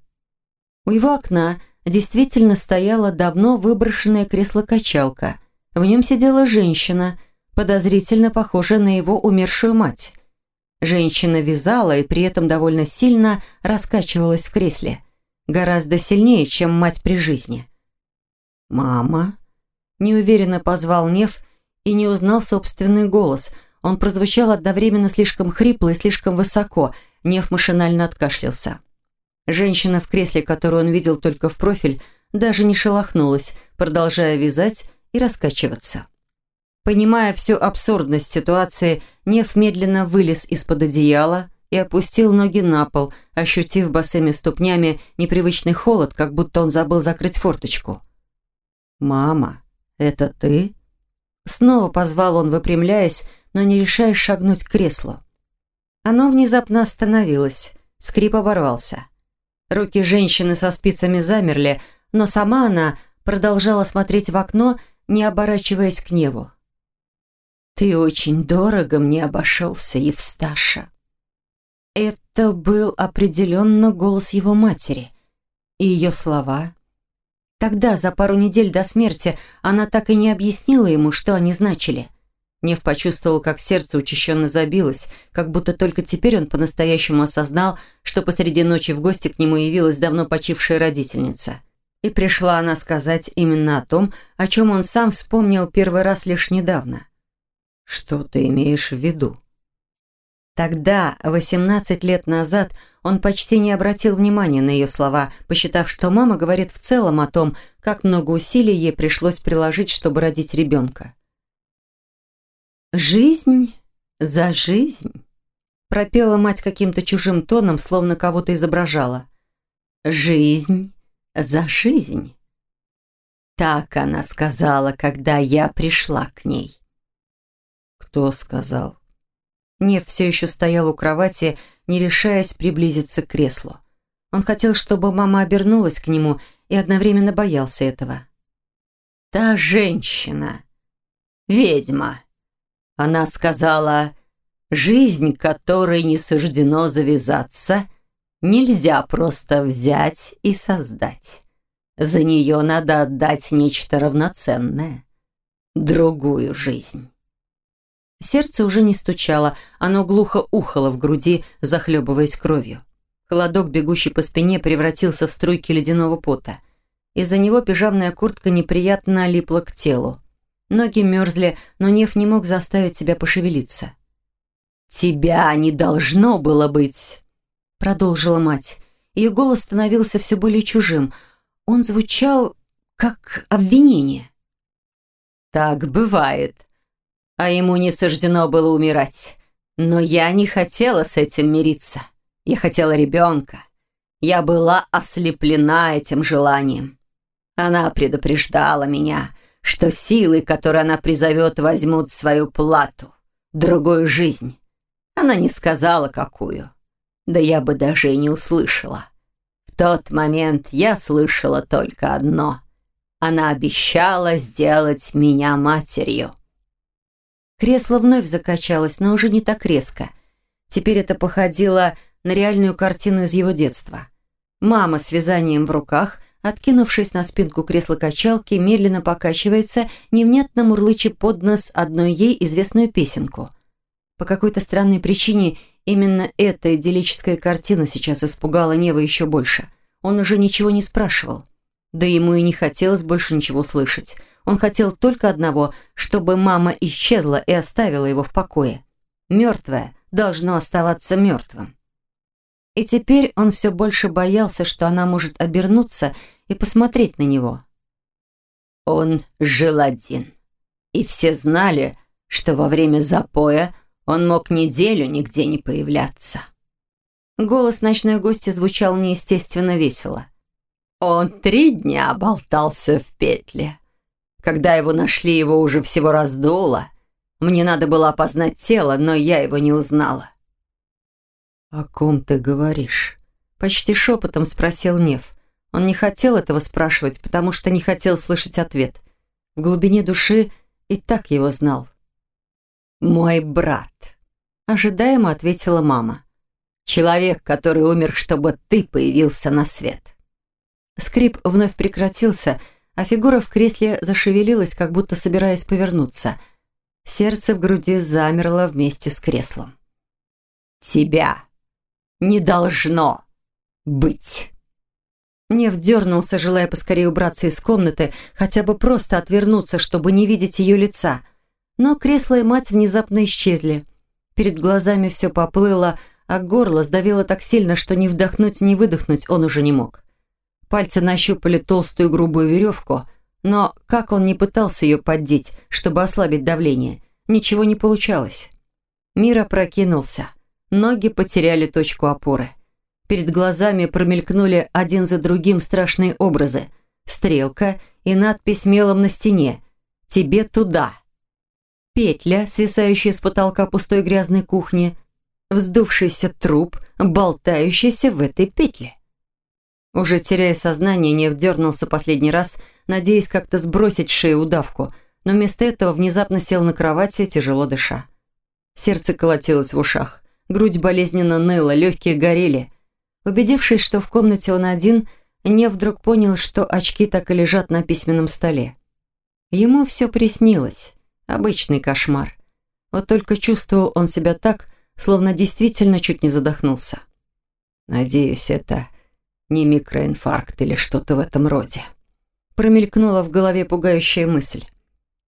У его окна действительно стояла давно выброшенная кресло-качалка. В нем сидела женщина – подозрительно похожа на его умершую мать. Женщина вязала и при этом довольно сильно раскачивалась в кресле. Гораздо сильнее, чем мать при жизни. «Мама?» Неуверенно позвал Нев и не узнал собственный голос. Он прозвучал одновременно слишком хрипло и слишком высоко. Нев машинально откашлялся. Женщина в кресле, которую он видел только в профиль, даже не шелохнулась, продолжая вязать и раскачиваться. Понимая всю абсурдность ситуации, Нев медленно вылез из-под одеяла и опустил ноги на пол, ощутив босыми ступнями непривычный холод, как будто он забыл закрыть форточку. «Мама, это ты?» Снова позвал он, выпрямляясь, но не решаясь шагнуть к креслу. Оно внезапно остановилось, скрип оборвался. Руки женщины со спицами замерли, но сама она продолжала смотреть в окно, не оборачиваясь к небу. «Ты очень дорого мне обошелся, Евсташа». Это был определенно голос его матери. И ее слова. Тогда, за пару недель до смерти, она так и не объяснила ему, что они значили. Нев почувствовал, как сердце учащенно забилось, как будто только теперь он по-настоящему осознал, что посреди ночи в гости к нему явилась давно почившая родительница. И пришла она сказать именно о том, о чем он сам вспомнил первый раз лишь недавно. «Что ты имеешь в виду?» Тогда, 18 лет назад, он почти не обратил внимания на ее слова, посчитав, что мама говорит в целом о том, как много усилий ей пришлось приложить, чтобы родить ребенка. «Жизнь за жизнь», — пропела мать каким-то чужим тоном, словно кого-то изображала. «Жизнь за жизнь». Так она сказала, когда я пришла к ней. «Кто сказал?» Нев все еще стоял у кровати, не решаясь приблизиться к креслу. Он хотел, чтобы мама обернулась к нему и одновременно боялся этого. «Та женщина! Ведьма!» Она сказала, «Жизнь, которой не суждено завязаться, нельзя просто взять и создать. За нее надо отдать нечто равноценное, другую жизнь». Сердце уже не стучало, оно глухо ухало в груди, захлебываясь кровью. Холодок, бегущий по спине, превратился в струйки ледяного пота. Из-за него пижамная куртка неприятно липла к телу. Ноги мерзли, но Нев не мог заставить себя пошевелиться. «Тебя не должно было быть!» Продолжила мать. Ее голос становился все более чужим. Он звучал как обвинение. «Так бывает а ему не суждено было умирать. Но я не хотела с этим мириться. Я хотела ребенка. Я была ослеплена этим желанием. Она предупреждала меня, что силы, которые она призовет, возьмут свою плату, другую жизнь. Она не сказала, какую. Да я бы даже и не услышала. В тот момент я слышала только одно. Она обещала сделать меня матерью. Кресло вновь закачалось, но уже не так резко. Теперь это походило на реальную картину из его детства. Мама с вязанием в руках, откинувшись на спинку кресла-качалки, медленно покачивается, невнятно мурлыча под нос одной ей известную песенку. По какой-то странной причине именно эта идиллическая картина сейчас испугала Нева еще больше. Он уже ничего не спрашивал. Да ему и не хотелось больше ничего слышать. Он хотел только одного, чтобы мама исчезла и оставила его в покое. Мертвое должно оставаться мертвым. И теперь он все больше боялся, что она может обернуться и посмотреть на него. Он жил один. И все знали, что во время запоя он мог неделю нигде не появляться. Голос ночной гости звучал неестественно весело. Он три дня болтался в петле. Когда его нашли, его уже всего раздуло. Мне надо было опознать тело, но я его не узнала. «О ком ты говоришь?» Почти шепотом спросил Нев. Он не хотел этого спрашивать, потому что не хотел слышать ответ. В глубине души и так его знал. «Мой брат», — ожидаемо ответила мама. «Человек, который умер, чтобы ты появился на свет». Скрип вновь прекратился, — а фигура в кресле зашевелилась, как будто собираясь повернуться. Сердце в груди замерло вместе с креслом. «Тебя не должно быть!» Нев дернулся, желая поскорее убраться из комнаты, хотя бы просто отвернуться, чтобы не видеть ее лица. Но кресло и мать внезапно исчезли. Перед глазами все поплыло, а горло сдавило так сильно, что ни вдохнуть, ни выдохнуть он уже не мог. Пальцы нащупали толстую грубую веревку, но как он не пытался ее поддеть, чтобы ослабить давление, ничего не получалось. Мир опрокинулся. Ноги потеряли точку опоры. Перед глазами промелькнули один за другим страшные образы. Стрелка и надпись мелом на стене «Тебе туда». Петля, свисающая с потолка пустой грязной кухни, вздувшийся труп, болтающийся в этой петле. Уже теряя сознание, Нев дернулся последний раз, надеясь как-то сбросить шею удавку, но вместо этого внезапно сел на кровати, тяжело дыша. Сердце колотилось в ушах, грудь болезненно ныла, легкие горели. Убедившись, что в комнате он один, Нев вдруг понял, что очки так и лежат на письменном столе. Ему все приснилось. Обычный кошмар. Вот только чувствовал он себя так, словно действительно чуть не задохнулся. «Надеюсь, это не микроинфаркт или что-то в этом роде». Промелькнула в голове пугающая мысль.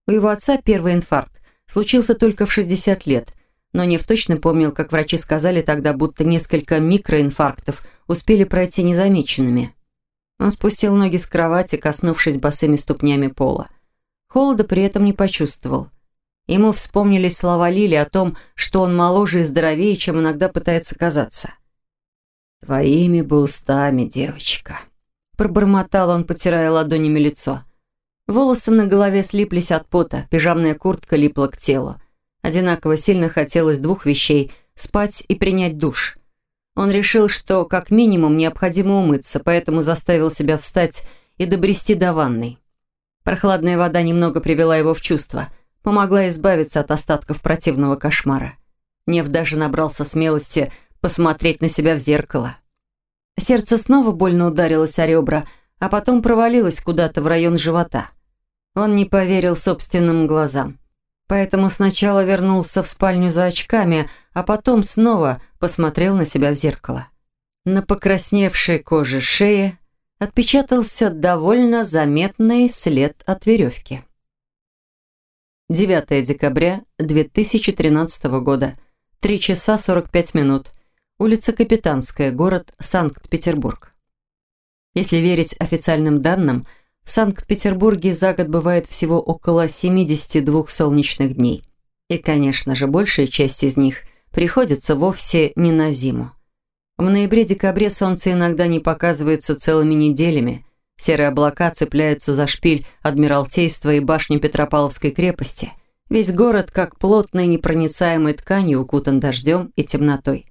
У его отца первый инфаркт случился только в 60 лет, но Нев точно помнил, как врачи сказали тогда, будто несколько микроинфарктов успели пройти незамеченными. Он спустил ноги с кровати, коснувшись босыми ступнями пола. Холода при этом не почувствовал. Ему вспомнились слова Лили о том, что он моложе и здоровее, чем иногда пытается казаться. «Твоими бы устами, девочка», – пробормотал он, потирая ладонями лицо. Волосы на голове слиплись от пота, пижамная куртка липла к телу. Одинаково сильно хотелось двух вещей – спать и принять душ. Он решил, что как минимум необходимо умыться, поэтому заставил себя встать и добрести до ванной. Прохладная вода немного привела его в чувство – помогла избавиться от остатков противного кошмара. Нев даже набрался смелости посмотреть на себя в зеркало. Сердце снова больно ударилось о ребра, а потом провалилось куда-то в район живота. Он не поверил собственным глазам. Поэтому сначала вернулся в спальню за очками, а потом снова посмотрел на себя в зеркало. На покрасневшей коже шеи отпечатался довольно заметный след от веревки. 9 декабря 2013 года. 3 часа 45 минут. Улица Капитанская, город Санкт-Петербург. Если верить официальным данным, в Санкт-Петербурге за год бывает всего около 72 солнечных дней. И, конечно же, большая часть из них приходится вовсе не на зиму. В ноябре-декабре солнце иногда не показывается целыми неделями, Серые облака цепляются за шпиль Адмиралтейства и башни Петропавловской крепости. Весь город, как плотной непроницаемой тканью, укутан дождем и темнотой.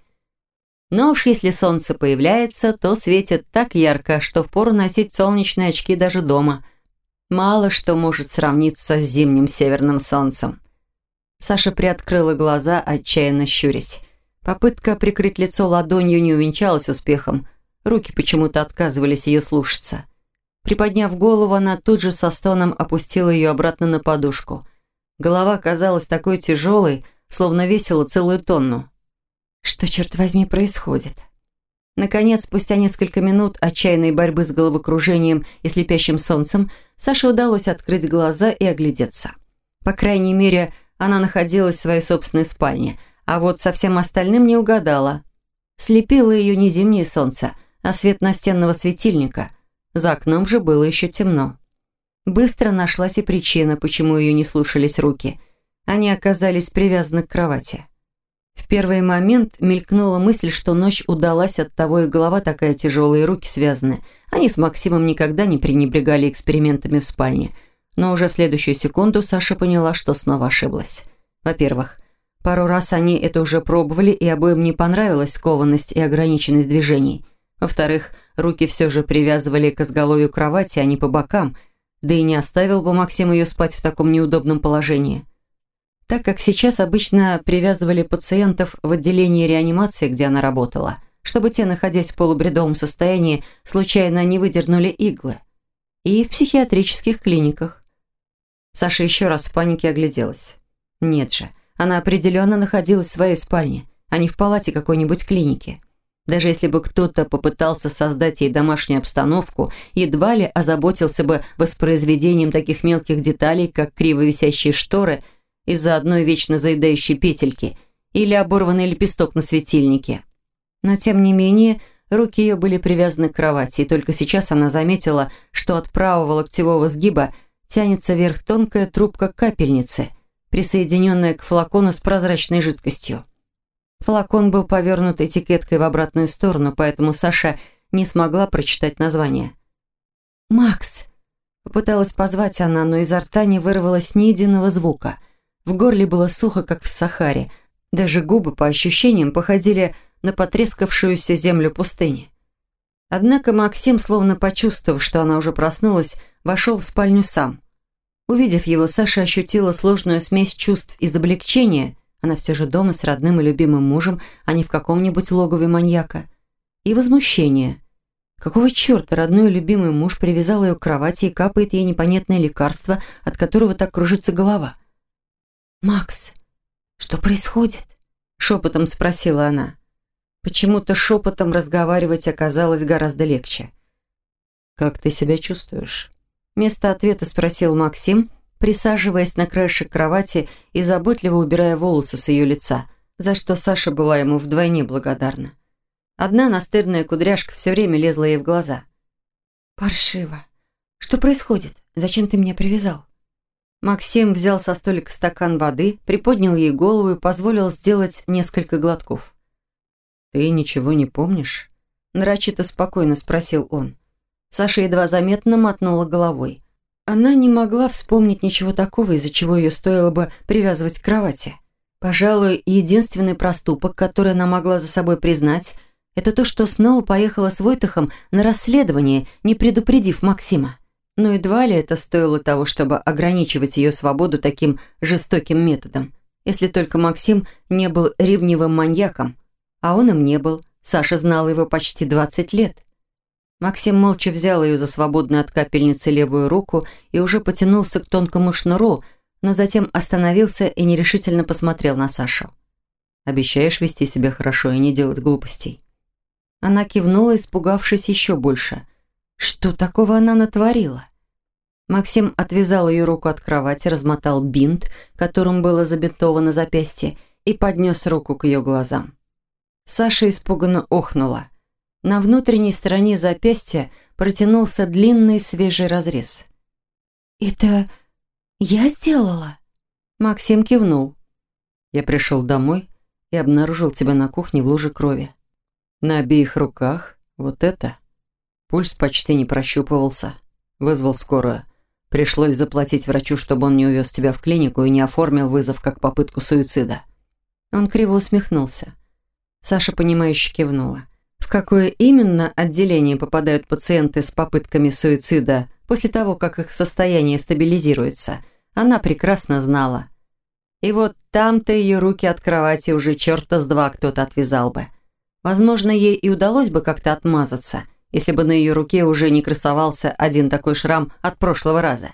Но уж если солнце появляется, то светит так ярко, что впору носить солнечные очки даже дома. Мало что может сравниться с зимним северным солнцем. Саша приоткрыла глаза, отчаянно щурясь. Попытка прикрыть лицо ладонью не увенчалась успехом. Руки почему-то отказывались ее слушаться. Приподняв голову, она тут же со стоном опустила ее обратно на подушку. Голова казалась такой тяжелой, словно весила целую тонну. Что, черт возьми, происходит? Наконец, спустя несколько минут отчаянной борьбы с головокружением и слепящим солнцем, Саше удалось открыть глаза и оглядеться. По крайней мере, она находилась в своей собственной спальне, а вот со всем остальным не угадала. Слепило ее не зимнее солнце, а свет настенного светильника, за окном же было еще темно. Быстро нашлась и причина, почему ее не слушались руки. Они оказались привязаны к кровати. В первый момент мелькнула мысль, что ночь удалась, от того и голова такая тяжелая, и руки связаны. Они с Максимом никогда не пренебрегали экспериментами в спальне. Но уже в следующую секунду Саша поняла, что снова ошиблась. Во-первых, пару раз они это уже пробовали, и обоим не понравилась скованность и ограниченность движений – во-вторых, руки все же привязывали к изголовью кровати, а не по бокам, да и не оставил бы Максим ее спать в таком неудобном положении. Так как сейчас обычно привязывали пациентов в отделении реанимации, где она работала, чтобы те, находясь в полубредовом состоянии, случайно не выдернули иглы. И в психиатрических клиниках. Саша еще раз в панике огляделась. Нет же, она определенно находилась в своей спальне, а не в палате какой-нибудь клиники. Даже если бы кто-то попытался создать ей домашнюю обстановку, едва ли озаботился бы воспроизведением таких мелких деталей, как криво висящие шторы из-за одной вечно заедающей петельки или оборванный лепесток на светильнике. Но, тем не менее, руки ее были привязаны к кровати, и только сейчас она заметила, что от правого локтевого сгиба тянется вверх тонкая трубка капельницы, присоединенная к флакону с прозрачной жидкостью. Флакон был повернут этикеткой в обратную сторону, поэтому Саша не смогла прочитать название. «Макс!» Попыталась позвать она, но изо рта не вырвалось ни единого звука. В горле было сухо, как в Сахаре. Даже губы, по ощущениям, походили на потрескавшуюся землю пустыни. Однако Максим, словно почувствовав, что она уже проснулась, вошел в спальню сам. Увидев его, Саша ощутила сложную смесь чувств из облегчения она все же дома с родным и любимым мужем, а не в каком-нибудь логове маньяка. И возмущение. Какого черта родной и любимый муж привязал ее к кровати и капает ей непонятное лекарство, от которого так кружится голова? «Макс!» «Что происходит?» – шепотом спросила она. Почему-то шепотом разговаривать оказалось гораздо легче. «Как ты себя чувствуешь?» Вместо ответа спросил Максим, присаживаясь на краешек кровати и заботливо убирая волосы с ее лица, за что Саша была ему вдвойне благодарна. Одна настырная кудряшка все время лезла ей в глаза. «Паршиво. Что происходит? Зачем ты меня привязал?» Максим взял со столика стакан воды, приподнял ей голову и позволил сделать несколько глотков. «Ты ничего не помнишь?» Нарочито спокойно спросил он. Саша едва заметно мотнула головой. Она не могла вспомнить ничего такого, из-за чего ее стоило бы привязывать к кровати. Пожалуй, единственный проступок, который она могла за собой признать, это то, что снова поехала с Войтахом на расследование, не предупредив Максима. Но едва ли это стоило того, чтобы ограничивать ее свободу таким жестоким методом. Если только Максим не был ревнивым маньяком. А он им не был. Саша знала его почти 20 лет. Максим молча взял ее за свободную от капельницы левую руку и уже потянулся к тонкому шнуру, но затем остановился и нерешительно посмотрел на Сашу. «Обещаешь вести себя хорошо и не делать глупостей?» Она кивнула, испугавшись еще больше. Что такого она натворила? Максим отвязал ее руку от кровати, размотал бинт, которым было забинтовано запястье, и поднес руку к ее глазам. Саша испуганно охнула. На внутренней стороне запястья протянулся длинный свежий разрез. «Это я сделала?» Максим кивнул. «Я пришел домой и обнаружил тебя на кухне в луже крови. На обеих руках вот это. Пульс почти не прощупывался. Вызвал скорую. Пришлось заплатить врачу, чтобы он не увез тебя в клинику и не оформил вызов как попытку суицида. Он криво усмехнулся. Саша, понимающе кивнула. В какое именно отделение попадают пациенты с попытками суицида после того, как их состояние стабилизируется, она прекрасно знала. И вот там-то ее руки от кровати уже черта с два кто-то отвязал бы. Возможно, ей и удалось бы как-то отмазаться, если бы на ее руке уже не красовался один такой шрам от прошлого раза.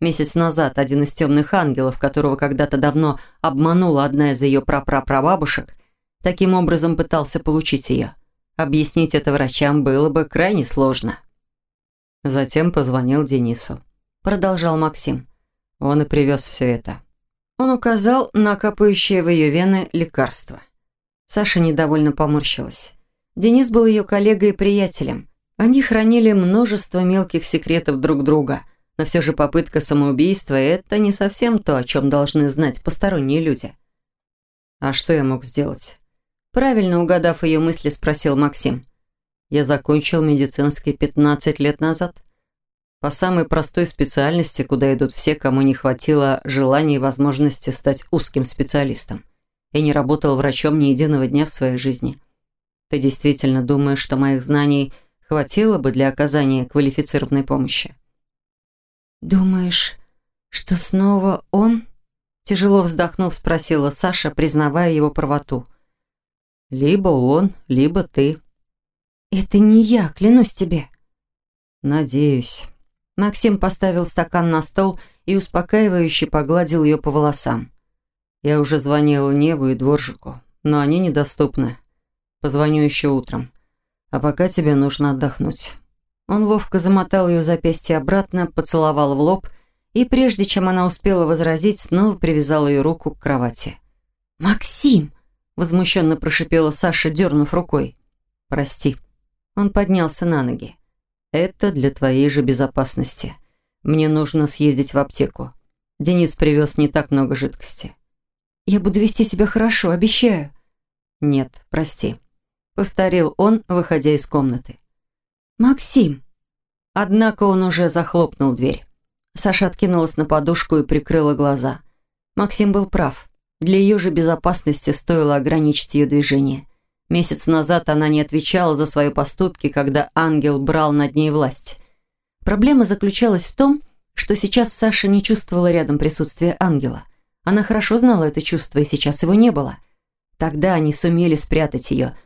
Месяц назад один из темных ангелов, которого когда-то давно обманула одна из ее прапрапрабабушек, таким образом пытался получить ее. Объяснить это врачам было бы крайне сложно. Затем позвонил Денису. Продолжал Максим. Он и привез все это. Он указал на капающее в ее вены лекарство. Саша недовольно поморщилась. Денис был ее коллегой и приятелем. Они хранили множество мелких секретов друг друга, но все же попытка самоубийства – это не совсем то, о чем должны знать посторонние люди. «А что я мог сделать?» Правильно угадав ее мысли, спросил Максим. «Я закончил медицинский 15 лет назад. По самой простой специальности, куда идут все, кому не хватило желания и возможности стать узким специалистом и не работал врачом ни единого дня в своей жизни. Ты действительно думаешь, что моих знаний хватило бы для оказания квалифицированной помощи? «Думаешь, что снова он?» Тяжело вздохнув, спросила Саша, признавая его правоту. «Либо он, либо ты». «Это не я, клянусь тебе». «Надеюсь». Максим поставил стакан на стол и успокаивающе погладил ее по волосам. Я уже звонил Неву и Дворжику, но они недоступны. Позвоню еще утром. А пока тебе нужно отдохнуть». Он ловко замотал ее запястье обратно, поцеловал в лоб и, прежде чем она успела возразить, снова привязал ее руку к кровати. «Максим!» – возмущенно прошипела Саша, дернув рукой. «Прости». Он поднялся на ноги. «Это для твоей же безопасности. Мне нужно съездить в аптеку. Денис привез не так много жидкости». Я буду вести себя хорошо, обещаю». «Нет, прости», — повторил он, выходя из комнаты. «Максим!» Однако он уже захлопнул дверь. Саша откинулась на подушку и прикрыла глаза. Максим был прав. Для ее же безопасности стоило ограничить ее движение. Месяц назад она не отвечала за свои поступки, когда ангел брал над ней власть. Проблема заключалась в том, что сейчас Саша не чувствовала рядом присутствия ангела – она хорошо знала это чувство, и сейчас его не было. Тогда они сумели спрятать ее.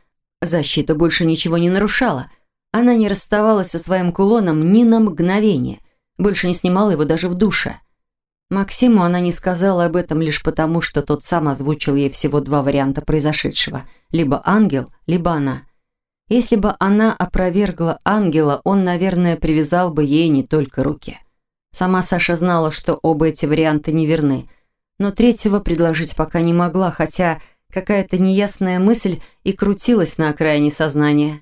Защита больше ничего не нарушала. Она не расставалась со своим кулоном ни на мгновение. Больше не снимала его даже в душе. Максиму она не сказала об этом лишь потому, что тот сам озвучил ей всего два варианта произошедшего. Либо ангел, либо она. Если бы она опровергла ангела, он, наверное, привязал бы ей не только руки. Сама Саша знала, что оба эти варианта неверны, но третьего предложить пока не могла, хотя какая-то неясная мысль и крутилась на окраине сознания.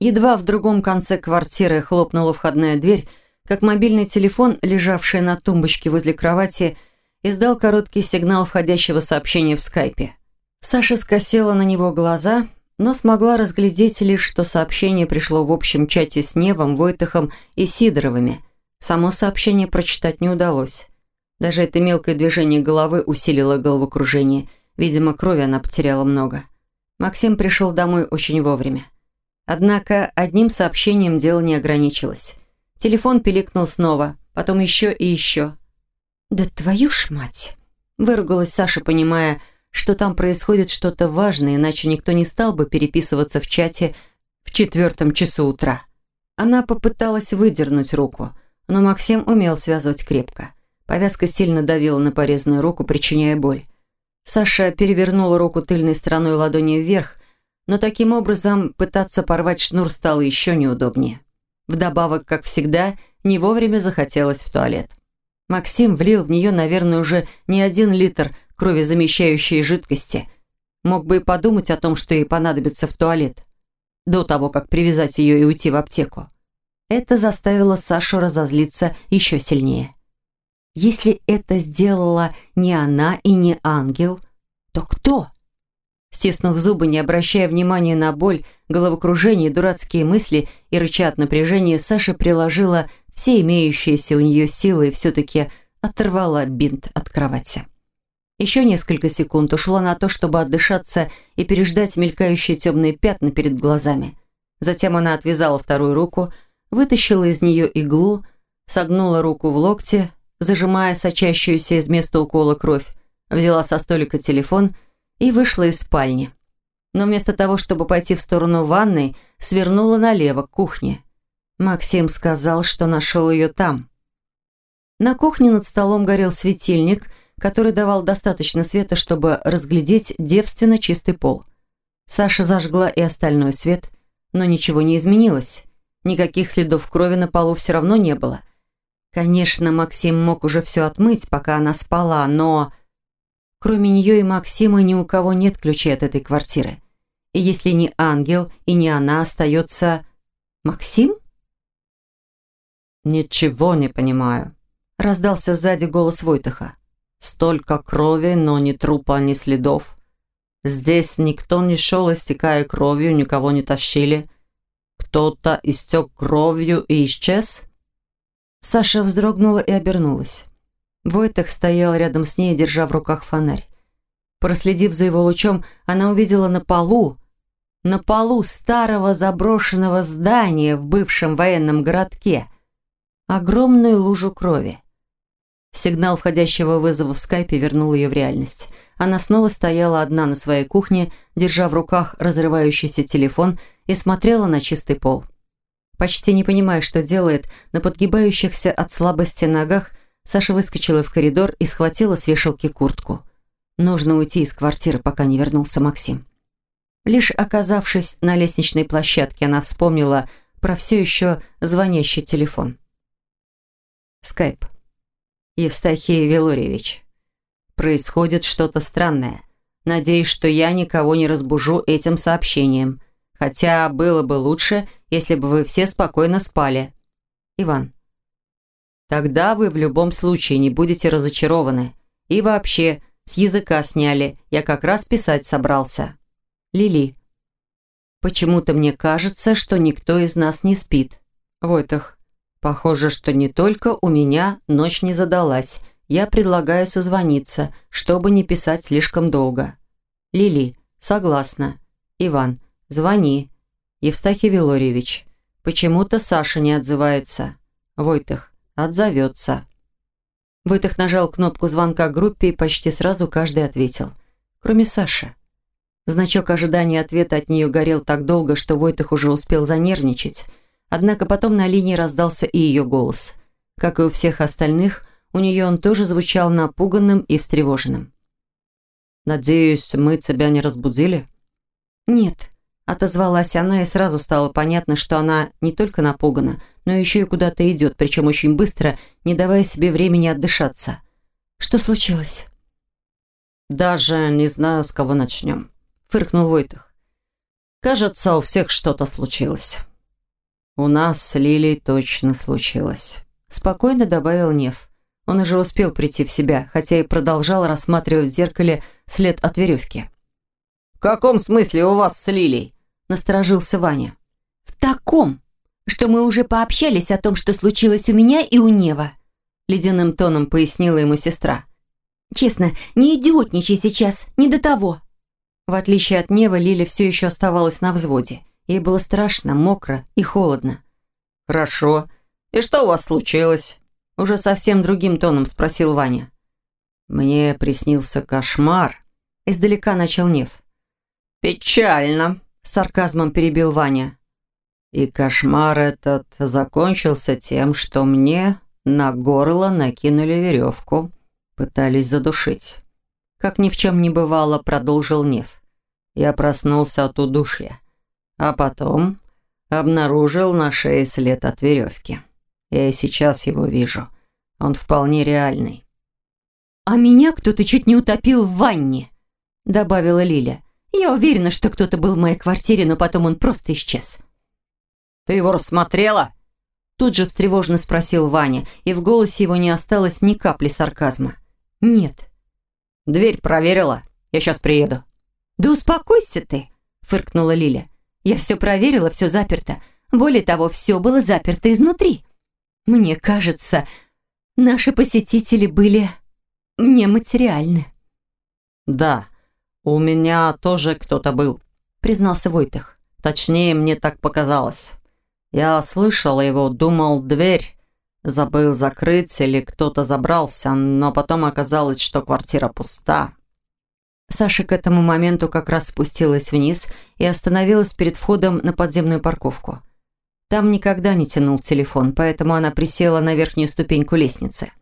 Едва в другом конце квартиры хлопнула входная дверь, как мобильный телефон, лежавший на тумбочке возле кровати, издал короткий сигнал входящего сообщения в скайпе. Саша скосила на него глаза, но смогла разглядеть лишь, что сообщение пришло в общем чате с Невом, Войтахом и Сидоровыми. Само сообщение прочитать не удалось. Даже это мелкое движение головы усилило головокружение. Видимо, крови она потеряла много. Максим пришел домой очень вовремя. Однако одним сообщением дело не ограничилось. Телефон пиликнул снова, потом еще и еще. «Да твою ж мать!» Выругалась Саша, понимая, что там происходит что-то важное, иначе никто не стал бы переписываться в чате в четвертом часу утра. Она попыталась выдернуть руку, но Максим умел связывать крепко. Повязка сильно давила на порезанную руку, причиняя боль. Саша перевернула руку тыльной стороной ладони вверх, но таким образом пытаться порвать шнур стало еще неудобнее. Вдобавок, как всегда, не вовремя захотелось в туалет. Максим влил в нее, наверное, уже не один литр кровезамещающей жидкости. Мог бы и подумать о том, что ей понадобится в туалет, до того, как привязать ее и уйти в аптеку. Это заставило Сашу разозлиться еще сильнее. Если это сделала не она и не ангел, то кто? Стиснув зубы, не обращая внимания на боль, головокружение, дурацкие мысли и рыча от напряжения, Саша приложила все имеющиеся у нее силы и все-таки оторвала бинт от кровати. Еще несколько секунд ушло на то, чтобы отдышаться и переждать мелькающие темные пятна перед глазами. Затем она отвязала вторую руку, вытащила из нее иглу, согнула руку в локте, зажимая сочащуюся из места укола кровь, взяла со столика телефон и, вышла из спальни. Но вместо того, чтобы пойти в сторону ванной, свернула налево, к кухне. Максим сказал, что нашел ее там. На кухне над столом горел светильник, который давал достаточно света, чтобы разглядеть девственно чистый пол. Саша зажгла и остальной свет, но ничего не изменилось. Никаких следов крови на полу все равно не было. Конечно, Максим мог уже все отмыть, пока она спала, но... Кроме нее и Максима ни у кого нет ключей от этой квартиры. И если не ангел и не она, остается... Максим? «Ничего не понимаю», — раздался сзади голос Войтаха. «Столько крови, но ни трупа, ни следов. Здесь никто не шел, истекая кровью, никого не тащили. Кто-то истек кровью и исчез?» Саша вздрогнула и обернулась. Войтах стоял рядом с ней, держа в руках фонарь. Проследив за его лучом, она увидела на полу, на полу старого заброшенного здания в бывшем военном городке, огромную лужу крови. Сигнал входящего вызова в скайпе вернул ее в реальность. Она снова стояла одна на своей кухне, держа в руках разрывающийся телефон и смотрела на чистый пол. Почти не понимая, что делает, на подгибающихся от слабости ногах Саша выскочила в коридор и схватила с вешалки куртку. Нужно уйти из квартиры, пока не вернулся Максим. Лишь оказавшись на лестничной площадке, она вспомнила про все еще звонящий телефон. Скайп. Евстахий Вилорьевич. Происходит что-то странное. Надеюсь, что я никого не разбужу этим сообщением. Хотя было бы лучше, если бы вы все спокойно спали. Иван. Тогда вы в любом случае не будете разочарованы. И вообще, с языка сняли. Я как раз писать собрался. Лили. Почему-то мне кажется, что никто из нас не спит. Войтах. Похоже, что не только у меня ночь не задалась. Я предлагаю созвониться, чтобы не писать слишком долго. Лили. Согласна. Иван. Звони. Евстахий Вилорьевич. Почему-то Саша не отзывается. Войтах отзовется. Войтых нажал кнопку звонка группе, и почти сразу каждый ответил. Кроме Саши. Значок ожидания ответа от нее горел так долго, что Войтых уже успел занервничать. Однако потом на линии раздался и ее голос. Как и у всех остальных, у нее он тоже звучал напуганным и встревоженным. «Надеюсь, мы тебя не разбудили?» «Нет», — отозвалась она, и сразу стало понятно, что она не только напугана, но еще и куда-то идет, причем очень быстро, не давая себе времени отдышаться. «Что случилось?» «Даже не знаю, с кого начнем», — фыркнул Войтах. «Кажется, у всех что-то случилось». «У нас с Лилей точно случилось», — спокойно добавил Нев. Он уже успел прийти в себя, хотя и продолжал рассматривать в зеркале след от веревки. «В каком смысле у вас с Лилей?» – насторожился Ваня. «В таком, что мы уже пообщались о том, что случилось у меня и у Нева», – ледяным тоном пояснила ему сестра. «Честно, не идиотничай сейчас, не до того». В отличие от Нева, Лиля все еще оставалась на взводе. Ей было страшно, мокро и холодно. «Хорошо. И что у вас случилось?» Уже совсем другим тоном спросил Ваня. «Мне приснился кошмар», — издалека начал Нев. «Печально», — с сарказмом перебил Ваня. «И кошмар этот закончился тем, что мне на горло накинули веревку, пытались задушить». Как ни в чем не бывало, продолжил Нев. Я проснулся от удушья, а потом обнаружил на шее след от веревки. Я и сейчас его вижу. Он вполне реальный. «А меня кто-то чуть не утопил в ванне», — добавила Лиля. «Я уверена, что кто-то был в моей квартире, но потом он просто исчез». «Ты его рассмотрела?» Тут же встревоженно спросил Ваня, и в голосе его не осталось ни капли сарказма. «Нет». «Дверь проверила? Я сейчас приеду». «Да успокойся ты», — фыркнула Лиля. «Я все проверила, все заперто. Более того, все было заперто изнутри». Мне кажется, наши посетители были нематериальны. «Да, у меня тоже кто-то был», — признался Войтых. «Точнее, мне так показалось. Я слышал его, думал, дверь забыл закрыть или кто-то забрался, но потом оказалось, что квартира пуста». Саша к этому моменту как раз спустилась вниз и остановилась перед входом на подземную парковку. Там никогда не тянул телефон, поэтому она присела на верхнюю ступеньку лестницы.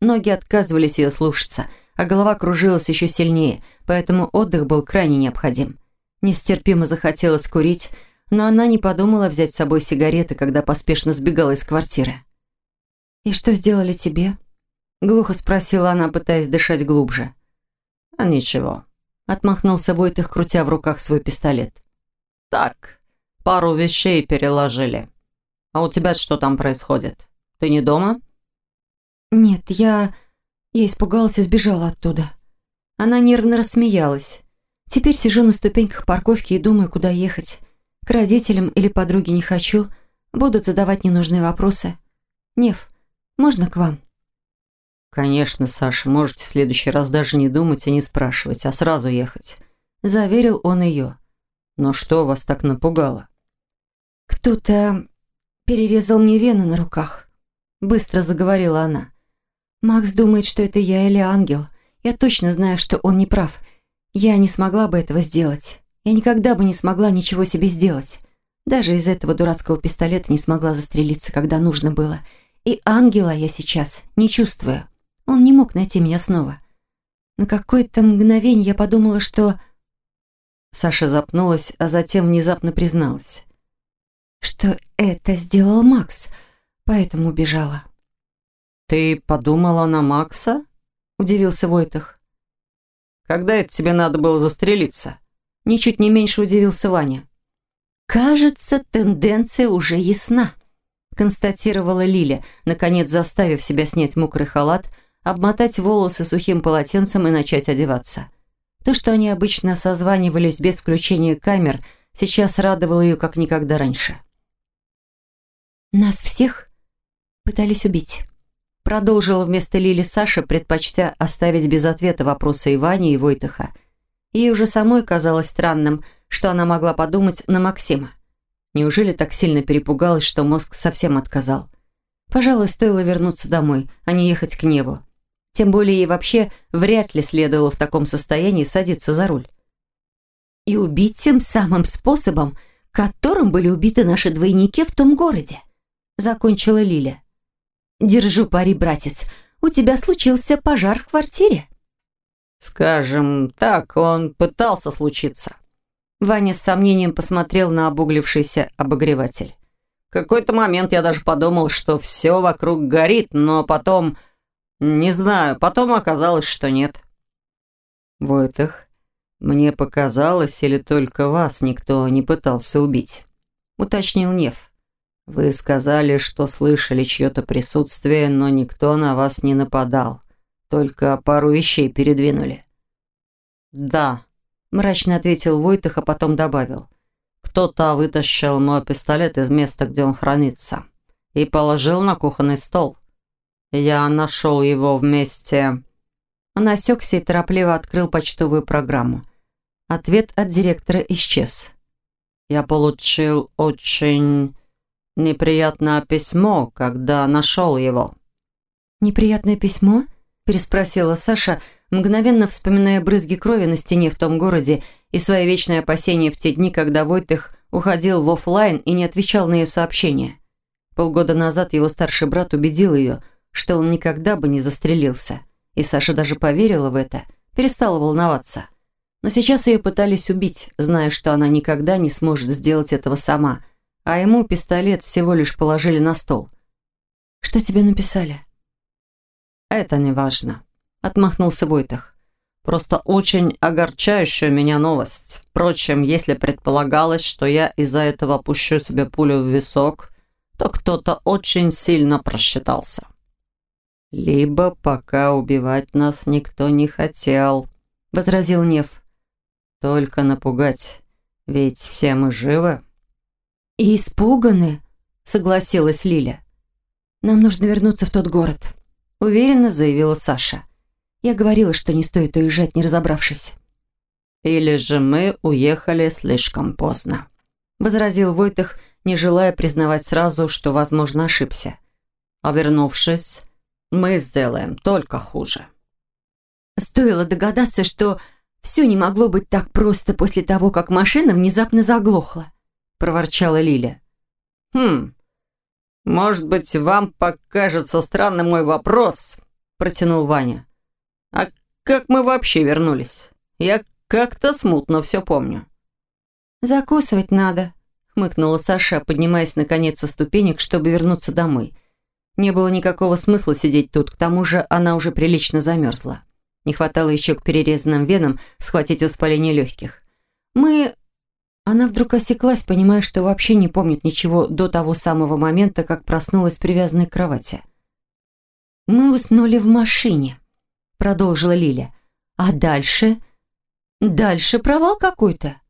Ноги отказывались ее слушаться, а голова кружилась еще сильнее, поэтому отдых был крайне необходим. Нестерпимо захотелось курить, но она не подумала взять с собой сигареты, когда поспешно сбегала из квартиры. «И что сделали тебе?» Глухо спросила она, пытаясь дышать глубже. «А ничего», — отмахнулся Войтых, крутя в руках свой пистолет. «Так, Пару вещей переложили. А у тебя что там происходит? Ты не дома?» «Нет, я... Я испугалась и сбежала оттуда». Она нервно рассмеялась. «Теперь сижу на ступеньках парковки и думаю, куда ехать. К родителям или подруге не хочу. Будут задавать ненужные вопросы. Нев, можно к вам?» «Конечно, Саша, можете в следующий раз даже не думать и не спрашивать, а сразу ехать», – заверил он ее. «Но что вас так напугало?» «Кто-то перерезал мне вены на руках», — быстро заговорила она. «Макс думает, что это я или ангел. Я точно знаю, что он не прав. Я не смогла бы этого сделать. Я никогда бы не смогла ничего себе сделать. Даже из этого дурацкого пистолета не смогла застрелиться, когда нужно было. И ангела я сейчас не чувствую. Он не мог найти меня снова. На какое-то мгновение я подумала, что...» Саша запнулась, а затем внезапно призналась что это сделал Макс, поэтому убежала. «Ты подумала на Макса?» – удивился Войтах. «Когда это тебе надо было застрелиться?» Ничуть не меньше удивился Ваня. «Кажется, тенденция уже ясна», – констатировала Лиля, наконец заставив себя снять мокрый халат, обмотать волосы сухим полотенцем и начать одеваться. То, что они обычно созванивались без включения камер, сейчас радовало ее как никогда раньше. «Нас всех пытались убить», — продолжила вместо Лили Саша, предпочтя оставить без ответа вопросы Ивани и Войтыха. Ей уже самой казалось странным, что она могла подумать на Максима. Неужели так сильно перепугалась, что мозг совсем отказал? Пожалуй, стоило вернуться домой, а не ехать к небу. Тем более ей вообще вряд ли следовало в таком состоянии садиться за руль. И убить тем самым способом, которым были убиты наши двойники в том городе закончила Лиля. «Держу пари, братец. у тебя случился пожар в квартире. Скажем так, он пытался случиться. Ваня с сомнением посмотрел на обуглившийся обогреватель. В какой-то момент я даже подумал, что все вокруг горит, но потом... Не знаю, потом оказалось, что нет. Войтах, мне показалось, или только вас никто не пытался убить? Уточнил Нев. Вы сказали, что слышали чье-то присутствие, но никто на вас не нападал. Только пару вещей передвинули. Да, мрачно ответил Войтах, а потом добавил. Кто-то вытащил мой пистолет из места, где он хранится, и положил на кухонный стол. Я нашел его вместе... Он осекся и торопливо открыл почтовую программу. Ответ от директора исчез. Я получил очень неприятное письмо, когда нашел его. «Неприятное письмо?» – переспросила Саша, мгновенно вспоминая брызги крови на стене в том городе и свои вечные опасения в те дни, когда Войтых уходил в офлайн и не отвечал на ее сообщения. Полгода назад его старший брат убедил ее, что он никогда бы не застрелился. И Саша даже поверила в это, перестала волноваться. Но сейчас ее пытались убить, зная, что она никогда не сможет сделать этого сама, а ему пистолет всего лишь положили на стол. «Что тебе написали?» «Это не важно», — отмахнулся Войтах. «Просто очень огорчающая меня новость. Впрочем, если предполагалось, что я из-за этого пущу себе пулю в висок, то кто-то очень сильно просчитался». «Либо пока убивать нас никто не хотел», — возразил Нев. «Только напугать, ведь все мы живы». «И испуганы», — согласилась Лиля. «Нам нужно вернуться в тот город», — уверенно заявила Саша. «Я говорила, что не стоит уезжать, не разобравшись». «Или же мы уехали слишком поздно», — возразил Войтых, не желая признавать сразу, что, возможно, ошибся. А вернувшись, мы сделаем только хуже. Стоило догадаться, что все не могло быть так просто после того, как машина внезапно заглохла, проворчала Лиля. Хм, может быть, вам покажется странным мой вопрос, протянул Ваня. А как мы вообще вернулись? Я как-то смутно все помню. Закусывать надо, хмыкнула Саша, поднимаясь наконец со ступенек, чтобы вернуться домой. Не было никакого смысла сидеть тут, к тому же она уже прилично замерзла. Не хватало еще к перерезанным венам схватить воспаление легких. Мы... Она вдруг осеклась, понимая, что вообще не помнит ничего до того самого момента, как проснулась привязанной к кровати. «Мы уснули в машине», — продолжила Лиля. «А дальше? Дальше провал какой-то».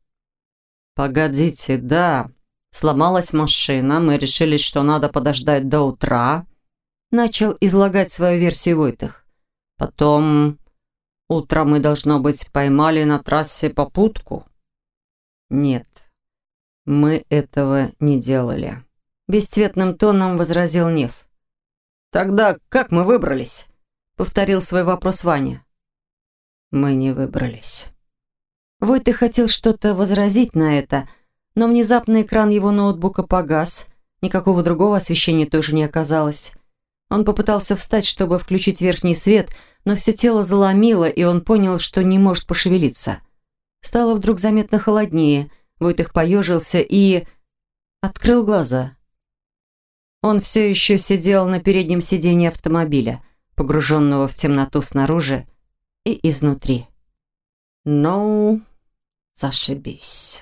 «Погодите, да. Сломалась машина, мы решили, что надо подождать до утра, начал излагать свою версию Войтых. Потом утром мы, должно быть, поймали на трассе попутку. Нет, мы этого не делали. Бесцветным тоном возразил Нев. Тогда как мы выбрались? Повторил свой вопрос Ваня. Мы не выбрались. Войтых хотел что-то возразить на это, но внезапно экран его ноутбука погас, никакого другого освещения тоже не оказалось. Он попытался встать, чтобы включить верхний свет, но все тело заломило, и он понял, что не может пошевелиться. Стало вдруг заметно холоднее. Войтых поежился и... открыл глаза. Он все еще сидел на переднем сиденье автомобиля, погруженного в темноту снаружи и изнутри. «Ну, зашибись».